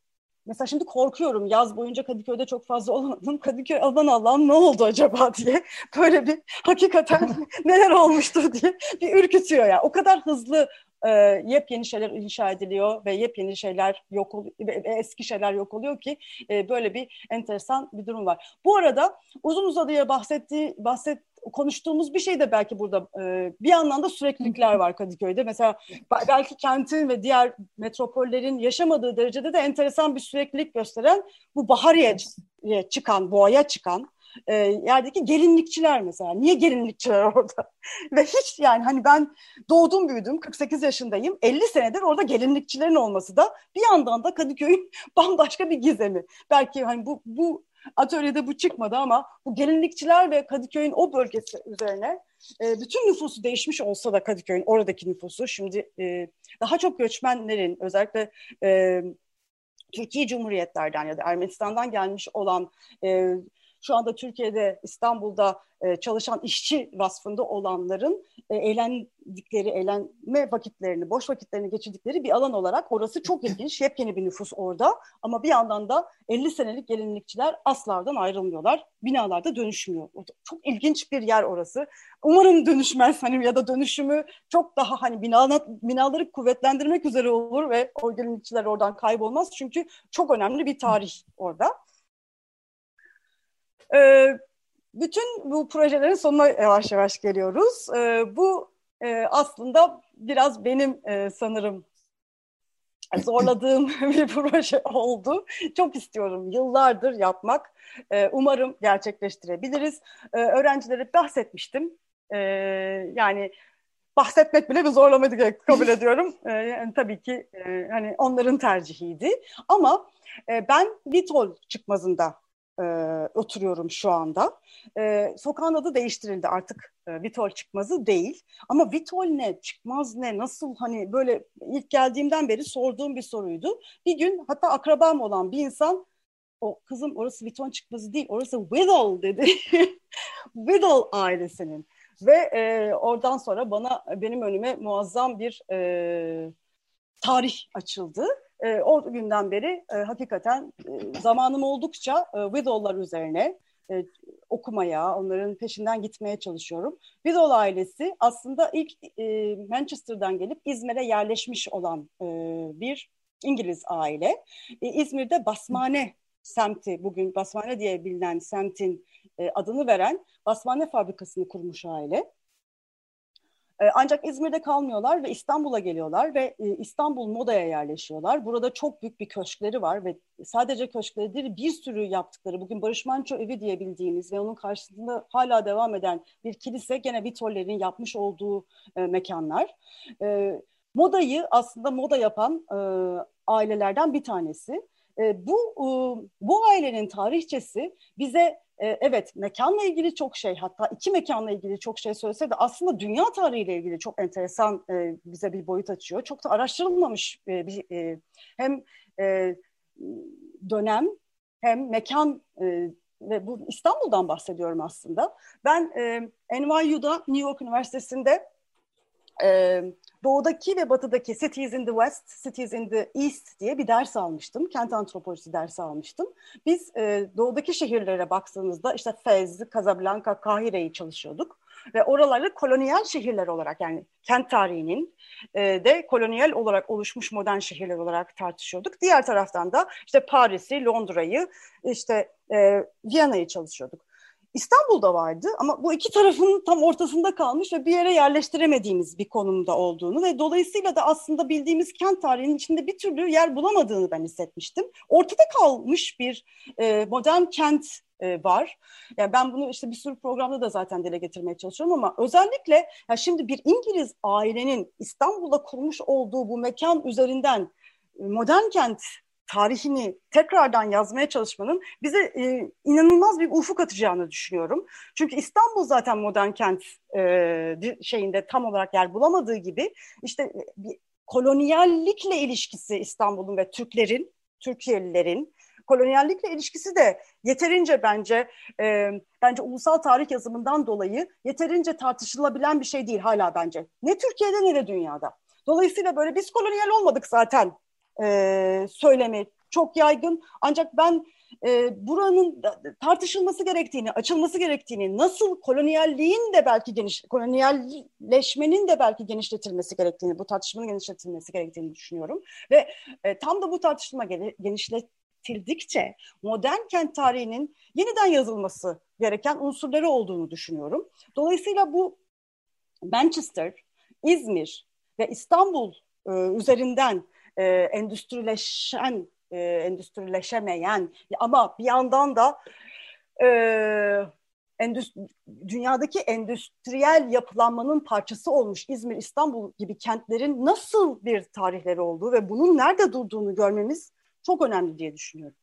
[SPEAKER 6] Mesela şimdi korkuyorum yaz boyunca Kadıköy'de çok fazla olmadım. Kadıköy aman Allah'ım ne oldu acaba diye böyle bir hakikaten neler olmuştur diye bir ürkütüyor ya. Yani. O kadar hızlı e, yepyeni şeyler inşa ediliyor ve yepyeni şeyler yok eski şeyler yok oluyor ki e, böyle bir enteresan bir durum var. Bu arada uzun uzadıya bahsettiği bahset konuştuğumuz bir şey de belki burada e, bir yandan da süreklilikler var Kadıköy'de. Mesela belki kentin ve diğer metropollerin yaşamadığı derecede de enteresan bir süreklilik gösteren bu Bahariye çıkan, boğaya çıkan e, yerdeki gelinlikçiler mesela. Niye gelinlikçiler orada? Ve hiç yani hani ben doğdum büyüdüm 48 yaşındayım. 50 senedir orada gelinlikçilerin olması da bir yandan da Kadıköy'ün bambaşka bir gizemi. Belki hani bu bu atölyede bu çıkmadı ama bu gelinlikçiler ve Kadıköy'ün o bölgesi üzerine e, bütün nüfusu değişmiş olsa da Kadıköy'ün oradaki nüfusu şimdi e, daha çok göçmenlerin özellikle e, Türkiye Cumhuriyetlerden ya da Ermenistan'dan gelmiş olan e, şu anda Türkiye'de İstanbul'da e, çalışan işçi vasfında olanların e, eğlendikleri, eğlenme vakitlerini, boş vakitlerini geçirdikleri bir alan olarak orası çok ilginç. Yepyeni bir nüfus orada ama bir yandan da 50 senelik gelinlikçiler aslardan ayrılmıyorlar. Binalarda dönüşmüyor. Çok ilginç bir yer orası. Umarım dönüşmez hani ya da dönüşümü çok daha hani bina, binaları kuvvetlendirmek üzere olur ve o gelinlikçiler oradan kaybolmaz. Çünkü çok önemli bir tarih orada. Ee, bütün bu projelerin sonuna yavaş yavaş geliyoruz. Ee, bu e, aslında biraz benim e, sanırım zorladığım bir proje oldu. Çok istiyorum yıllardır yapmak. Ee, umarım gerçekleştirebiliriz. öğrencilere bahsetmiştim. yani bahsetmek bile bir zorlama diye kabul ediyorum. yani tabii ki e, hani onların tercihiydi. Ama e, ben Vitol çıkmazında e, oturuyorum şu anda. E, sokağın adı değiştirildi artık e, Vitol çıkmazı değil. Ama Vitol ne, çıkmaz ne, nasıl hani böyle ilk geldiğimden beri sorduğum bir soruydu. Bir gün hatta akrabam olan bir insan o kızım orası Vitol çıkmazı değil orası Whittle dedi. Whittle ailesinin. Ve e, oradan sonra bana benim önüme muazzam bir e, tarih açıldı e, o günden beri e, hakikaten e, zamanım oldukça e, Widow'lar üzerine e, okumaya, onların peşinden gitmeye çalışıyorum. Widow ailesi aslında ilk e, Manchester'dan gelip İzmir'e yerleşmiş olan e, bir İngiliz aile. E, İzmir'de Basmane semti, bugün Basmane diye bilinen semtin e, adını veren Basmane fabrikasını kurmuş aile. E, ancak İzmir'de kalmıyorlar ve İstanbul'a geliyorlar ve e, İstanbul Moda'ya yerleşiyorlar. Burada çok büyük bir köşkleri var ve sadece köşkleri değil bir sürü yaptıkları bugün Barış Manço evi diye bildiğimiz ve onun karşısında hala devam eden bir kilise gene Vitor'lerin yapmış olduğu e, mekanlar. Modayı aslında moda yapan ailelerden bir tanesi. Bu bu ailenin tarihçesi bize e, evet mekanla ilgili çok şey hatta iki mekanla ilgili çok şey söylese de aslında dünya tarihiyle ilgili çok enteresan e, bize bir boyut açıyor. Çok da araştırılmamış e, bir e, hem e, dönem hem mekan e, ve bu İstanbul'dan bahsediyorum aslında. Ben e, NYU'da New York Üniversitesi'nde e, doğudaki ve batıdaki Cities in the West, Cities in the East diye bir ders almıştım. Kent antropolojisi dersi almıştım. Biz e, doğudaki şehirlere baktığımızda işte Fez, Casablanca, Kahire'yi çalışıyorduk. Ve oraları kolonyal şehirler olarak yani kent tarihinin e, de kolonyal olarak oluşmuş modern şehirler olarak tartışıyorduk. Diğer taraftan da işte Paris'i, Londra'yı, işte e, Viyana'yı çalışıyorduk. İstanbul'da vardı ama bu iki tarafın tam ortasında kalmış ve bir yere yerleştiremediğimiz bir konumda olduğunu ve dolayısıyla da aslında bildiğimiz kent tarihinin içinde bir türlü yer bulamadığını ben hissetmiştim. Ortada kalmış bir e, modern kent e, var. Yani ben bunu işte bir sürü programda da zaten dile getirmeye çalışıyorum ama özellikle ya şimdi bir İngiliz ailenin İstanbul'da kurmuş olduğu bu mekan üzerinden e, modern kent tarihini tekrardan yazmaya çalışmanın bize e, inanılmaz bir ufuk atacağını düşünüyorum. Çünkü İstanbul zaten modern kent e, şeyinde tam olarak yer bulamadığı gibi işte e, bir kolonyallikle ilişkisi İstanbul'un ve Türklerin, Türkiye'lilerin kolonyallikle ilişkisi de yeterince bence e, bence ulusal tarih yazımından dolayı yeterince tartışılabilen bir şey değil hala bence. Ne Türkiye'de ne de dünyada. Dolayısıyla böyle biz kolonyal olmadık zaten e, söylemi çok yaygın. Ancak ben e, buranın tartışılması gerektiğini, açılması gerektiğini, nasıl kolonyalliğin de belki geniş, kolonyalleşmenin de belki genişletilmesi gerektiğini, bu tartışmanın genişletilmesi gerektiğini düşünüyorum. Ve e, tam da bu tartışma genişletildikçe modern kent tarihinin yeniden yazılması gereken unsurları olduğunu düşünüyorum. Dolayısıyla bu Manchester, İzmir ve İstanbul e, üzerinden e, endüstrileşen, e, endüstrileşemeyen ama bir yandan da e, endüstri, dünyadaki endüstriyel yapılanmanın parçası olmuş İzmir, İstanbul gibi kentlerin nasıl bir tarihleri olduğu ve bunun nerede durduğunu görmemiz çok önemli diye düşünüyorum.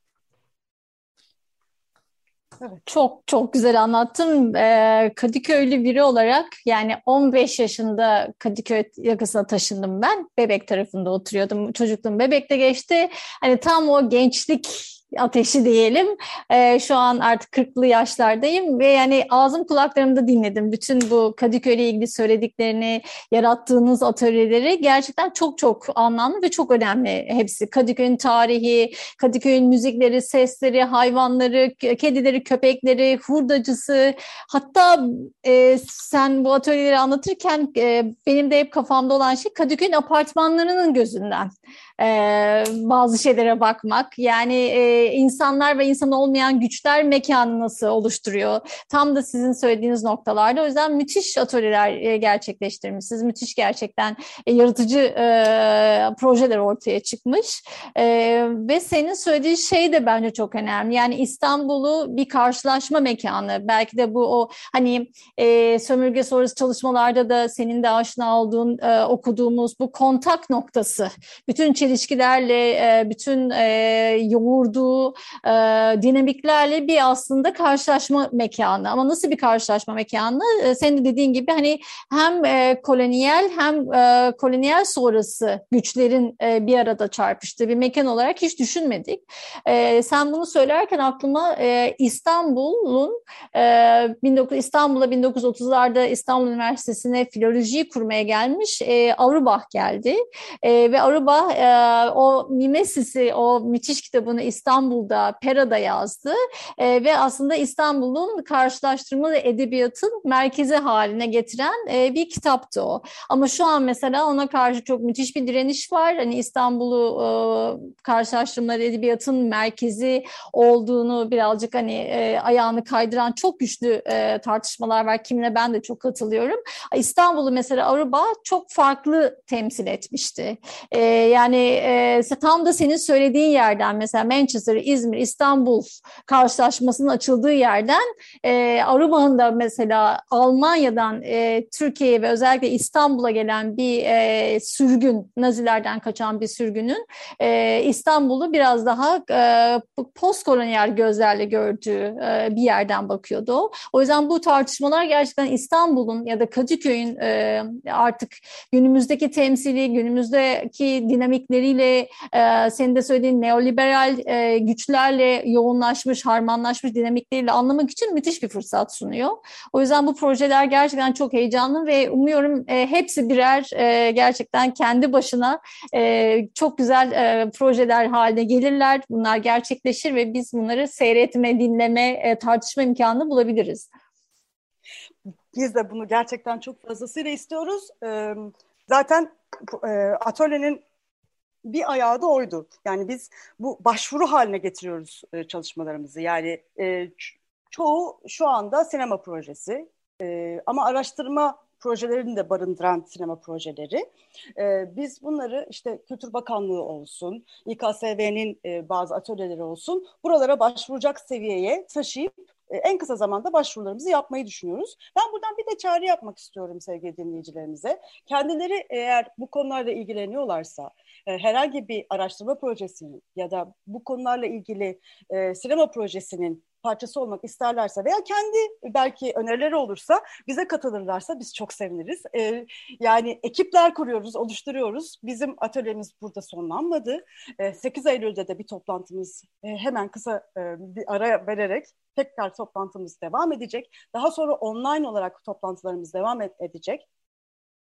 [SPEAKER 5] Çok çok güzel anlattın. Ee, Kadıköylü biri olarak yani 15 yaşında Kadıköy yakasına taşındım ben. Bebek tarafında oturuyordum. Çocukluğum Bebek'te geçti. Hani tam o gençlik ateşi diyelim. E, şu an artık 40'lı yaşlardayım ve yani ağzım kulaklarımda dinledim. Bütün bu Kadıköy ile ilgili söylediklerini, yarattığınız atölyeleri gerçekten çok çok anlamlı ve çok önemli hepsi. Kadıköy'ün tarihi, Kadıköy'ün müzikleri, sesleri, hayvanları, kedileri, köpekleri, hurdacısı. Hatta e, sen bu atölyeleri anlatırken e, benim de hep kafamda olan şey Kadıköy'ün apartmanlarının gözünden e, bazı şeylere bakmak. Yani e, insanlar ve insan olmayan güçler mekanı nasıl oluşturuyor? Tam da sizin söylediğiniz noktalarda. O yüzden müthiş atölyeler e, gerçekleştirmişsiniz. Müthiş gerçekten e, yaratıcı e, projeler ortaya çıkmış. E, ve senin söylediğin şey de bence çok önemli. Yani İstanbul'u bir karşılaşma mekanı. Belki de bu o hani e, sömürge sonrası çalışmalarda da senin de aşina olduğun e, okuduğumuz bu kontak noktası. Bütün çelişkilerle, e, bütün e, yoğurduğu e, dinamiklerle bir aslında karşılaşma mekanı. Ama nasıl bir karşılaşma mekanı? E, senin de dediğin gibi hani hem e, kolonyal hem e, kolonyal sonrası güçlerin bir arada çarpıştığı bir mekan olarak hiç düşünmedik. Sen bunu söylerken aklıma İstanbul'un İstanbul'a 1930'larda İstanbul Üniversitesi'ne filolojiyi kurmaya gelmiş e, Avrubah geldi. Ve Avrubah e, o Mimesis'i, o müthiş kitabını İstanbul'da, Pera'da yazdı e, ve aslında İstanbul'un karşılaştırmalı edebiyatın merkezi haline getiren e, bir kitaptı o. Ama şu an mesela ona karşı çok müthiş bir direniş var. Hani İstanbul'u e, karşılaştırmalı edebiyatın merkezi olduğunu birazcık hani e, ayağını kaydıran çok güçlü e, tartışmalar var. Kimine ben de çok katılıyorum. İstanbul'u mesela Aruba çok farklı temsil etmişti. E, yani e, tam da senin söylediğin yerden mesela Manchester, İzmir, İstanbul karşılaşmasının açıldığı yerden e, Aruba'nın da mesela Almanya'dan e, Türkiye'ye ve özellikle İstanbul'a gelen bir e, sürgün, Nazilerden kaçan bir sürgünün e, İstanbul'u biraz daha e, postkolonyal gözlerle gördüğü e, bir yerden bakıyordu. O yüzden bu tartışmalar gerçekten İstanbul'un ya da Kadıköy'ün e, artık günümüzdeki temsili, günümüzdeki dinamikleriyle e, senin de söylediğin neoliberal e, güçlerle yoğunlaşmış, harmanlaşmış dinamikleriyle anlamak için müthiş bir fırsat sunuyor. O yüzden bu projeler gerçekten çok heyecanlı ve umuyorum e, hepsi birer e, gerçekten kendi başına e, çok güzel e, projeler haline gelirler. Bunlar gerçekleşir ve biz bunları seyretme, dinleme, e, tartışma imkanı bulabiliriz.
[SPEAKER 6] Biz de bunu gerçekten çok fazlasıyla istiyoruz. Zaten e, atölyenin bir ayağı da oydu. Yani biz bu başvuru haline getiriyoruz e, çalışmalarımızı. Yani e, çoğu şu anda sinema projesi e, ama araştırma projelerini de barındıran sinema projeleri. E, biz bunları işte Kültür Bakanlığı olsun, İKSV'nin e, bazı atölyeleri olsun buralara başvuracak seviyeye taşıyıp e, en kısa zamanda başvurularımızı yapmayı düşünüyoruz. Ben buradan bir de çağrı yapmak istiyorum sevgili dinleyicilerimize. Kendileri eğer bu konularla ilgileniyorlarsa, e, herhangi bir araştırma projesinin ya da bu konularla ilgili e, sinema projesinin parçası olmak isterlerse veya kendi belki önerileri olursa bize katılırlarsa biz çok seviniriz. Ee, yani ekipler kuruyoruz, oluşturuyoruz. Bizim atölyemiz burada sonlanmadı. Ee, 8 Eylül'de de bir toplantımız e, hemen kısa e, bir ara vererek tekrar toplantımız devam edecek. Daha sonra online olarak toplantılarımız devam edecek.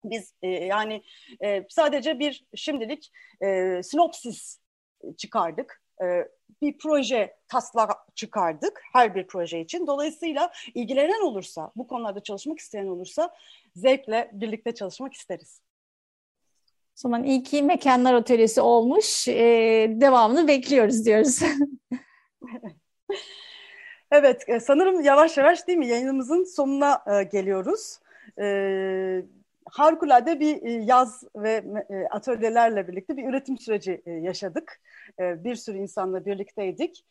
[SPEAKER 6] Biz e, yani e, sadece bir şimdilik e, sinopsis çıkardık. E, bir proje taslağı çıkardık her bir proje için. Dolayısıyla ilgilenen olursa, bu konularda çalışmak isteyen olursa zevkle birlikte çalışmak isteriz.
[SPEAKER 5] O zaman iyi ki Mekanlar Atölyesi olmuş. Ee, devamını bekliyoruz diyoruz.
[SPEAKER 6] evet, e, sanırım yavaş yavaş değil mi yayınımızın sonuna e, geliyoruz. Evet harikulade bir e, yaz ve e, atölyelerle birlikte bir üretim süreci e, yaşadık. Bir sürü insanla birlikteydik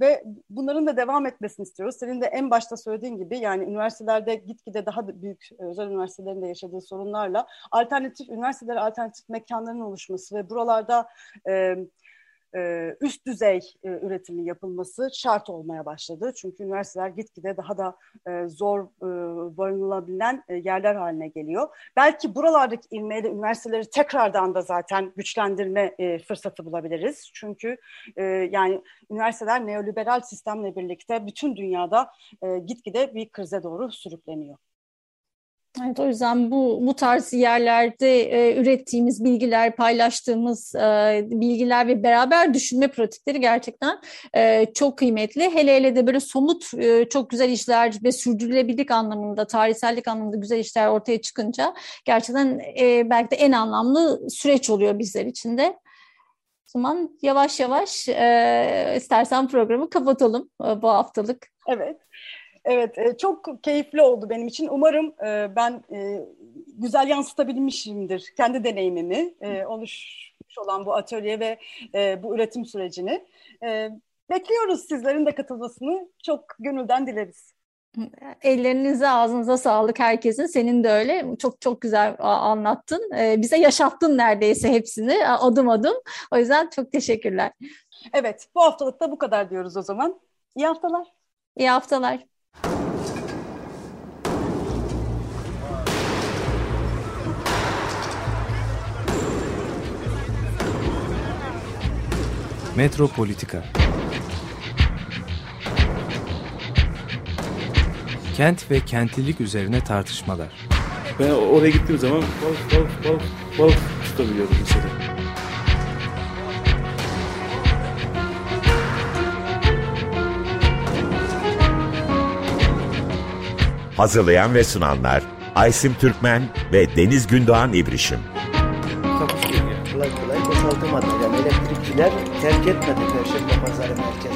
[SPEAKER 6] ve bunların da devam etmesini istiyoruz. Senin de en başta söylediğin gibi yani üniversitelerde gitgide daha büyük özel üniversitelerin de yaşadığı sorunlarla alternatif üniversiteler alternatif mekanların oluşması ve buralarda e, üst düzey e, üretimi yapılması şart olmaya başladı. Çünkü üniversiteler gitgide daha da e, zor barınılabilen yerler haline geliyor. Belki buralardaki ilmeyle üniversiteleri tekrardan da zaten güçlendirme fırsatı bulabiliriz. Çünkü yani üniversiteler neoliberal sistemle birlikte bütün dünyada gitgide bir krize doğru sürükleniyor.
[SPEAKER 5] Evet, o yüzden bu bu tarz yerlerde e, ürettiğimiz bilgiler, paylaştığımız e, bilgiler ve beraber düşünme pratikleri gerçekten e, çok kıymetli. Hele hele de böyle somut e, çok güzel işler ve sürdürülebilirlik anlamında, tarihsellik anlamında güzel işler ortaya çıkınca gerçekten e, belki de en anlamlı süreç oluyor bizler için de. O zaman yavaş yavaş e, istersen programı kapatalım e, bu haftalık.
[SPEAKER 6] Evet. Evet, e, çok keyifli oldu benim için. Umarım e, ben e, güzel yansıtabilmişimdir kendi deneyimimi, oluşmuş olan bu atölye ve bu üretim sürecini. Bekliyoruz sizlerin de katılmasını. Çok gönülden dileriz.
[SPEAKER 5] Ellerinize ağzınıza sağlık herkesin. Senin de öyle. Çok çok güzel anlattın. Bize yaşattın neredeyse hepsini adım adım. O yüzden çok teşekkürler.
[SPEAKER 6] Evet, bu haftalık da bu kadar diyoruz o zaman. İyi haftalar.
[SPEAKER 5] İyi haftalar.
[SPEAKER 1] Metropolitika Kent ve kentlilik üzerine tartışmalar.
[SPEAKER 2] Ben oraya gittiğim zaman balık balık balık balık tutabiliyordum mesela.
[SPEAKER 3] Hazırlayan ve sunanlar Aysim Türkmen ve Deniz Gündoğan İbrişim.
[SPEAKER 4] Elektrikçiler terk etmedi Perşembe Pazarı merkezini.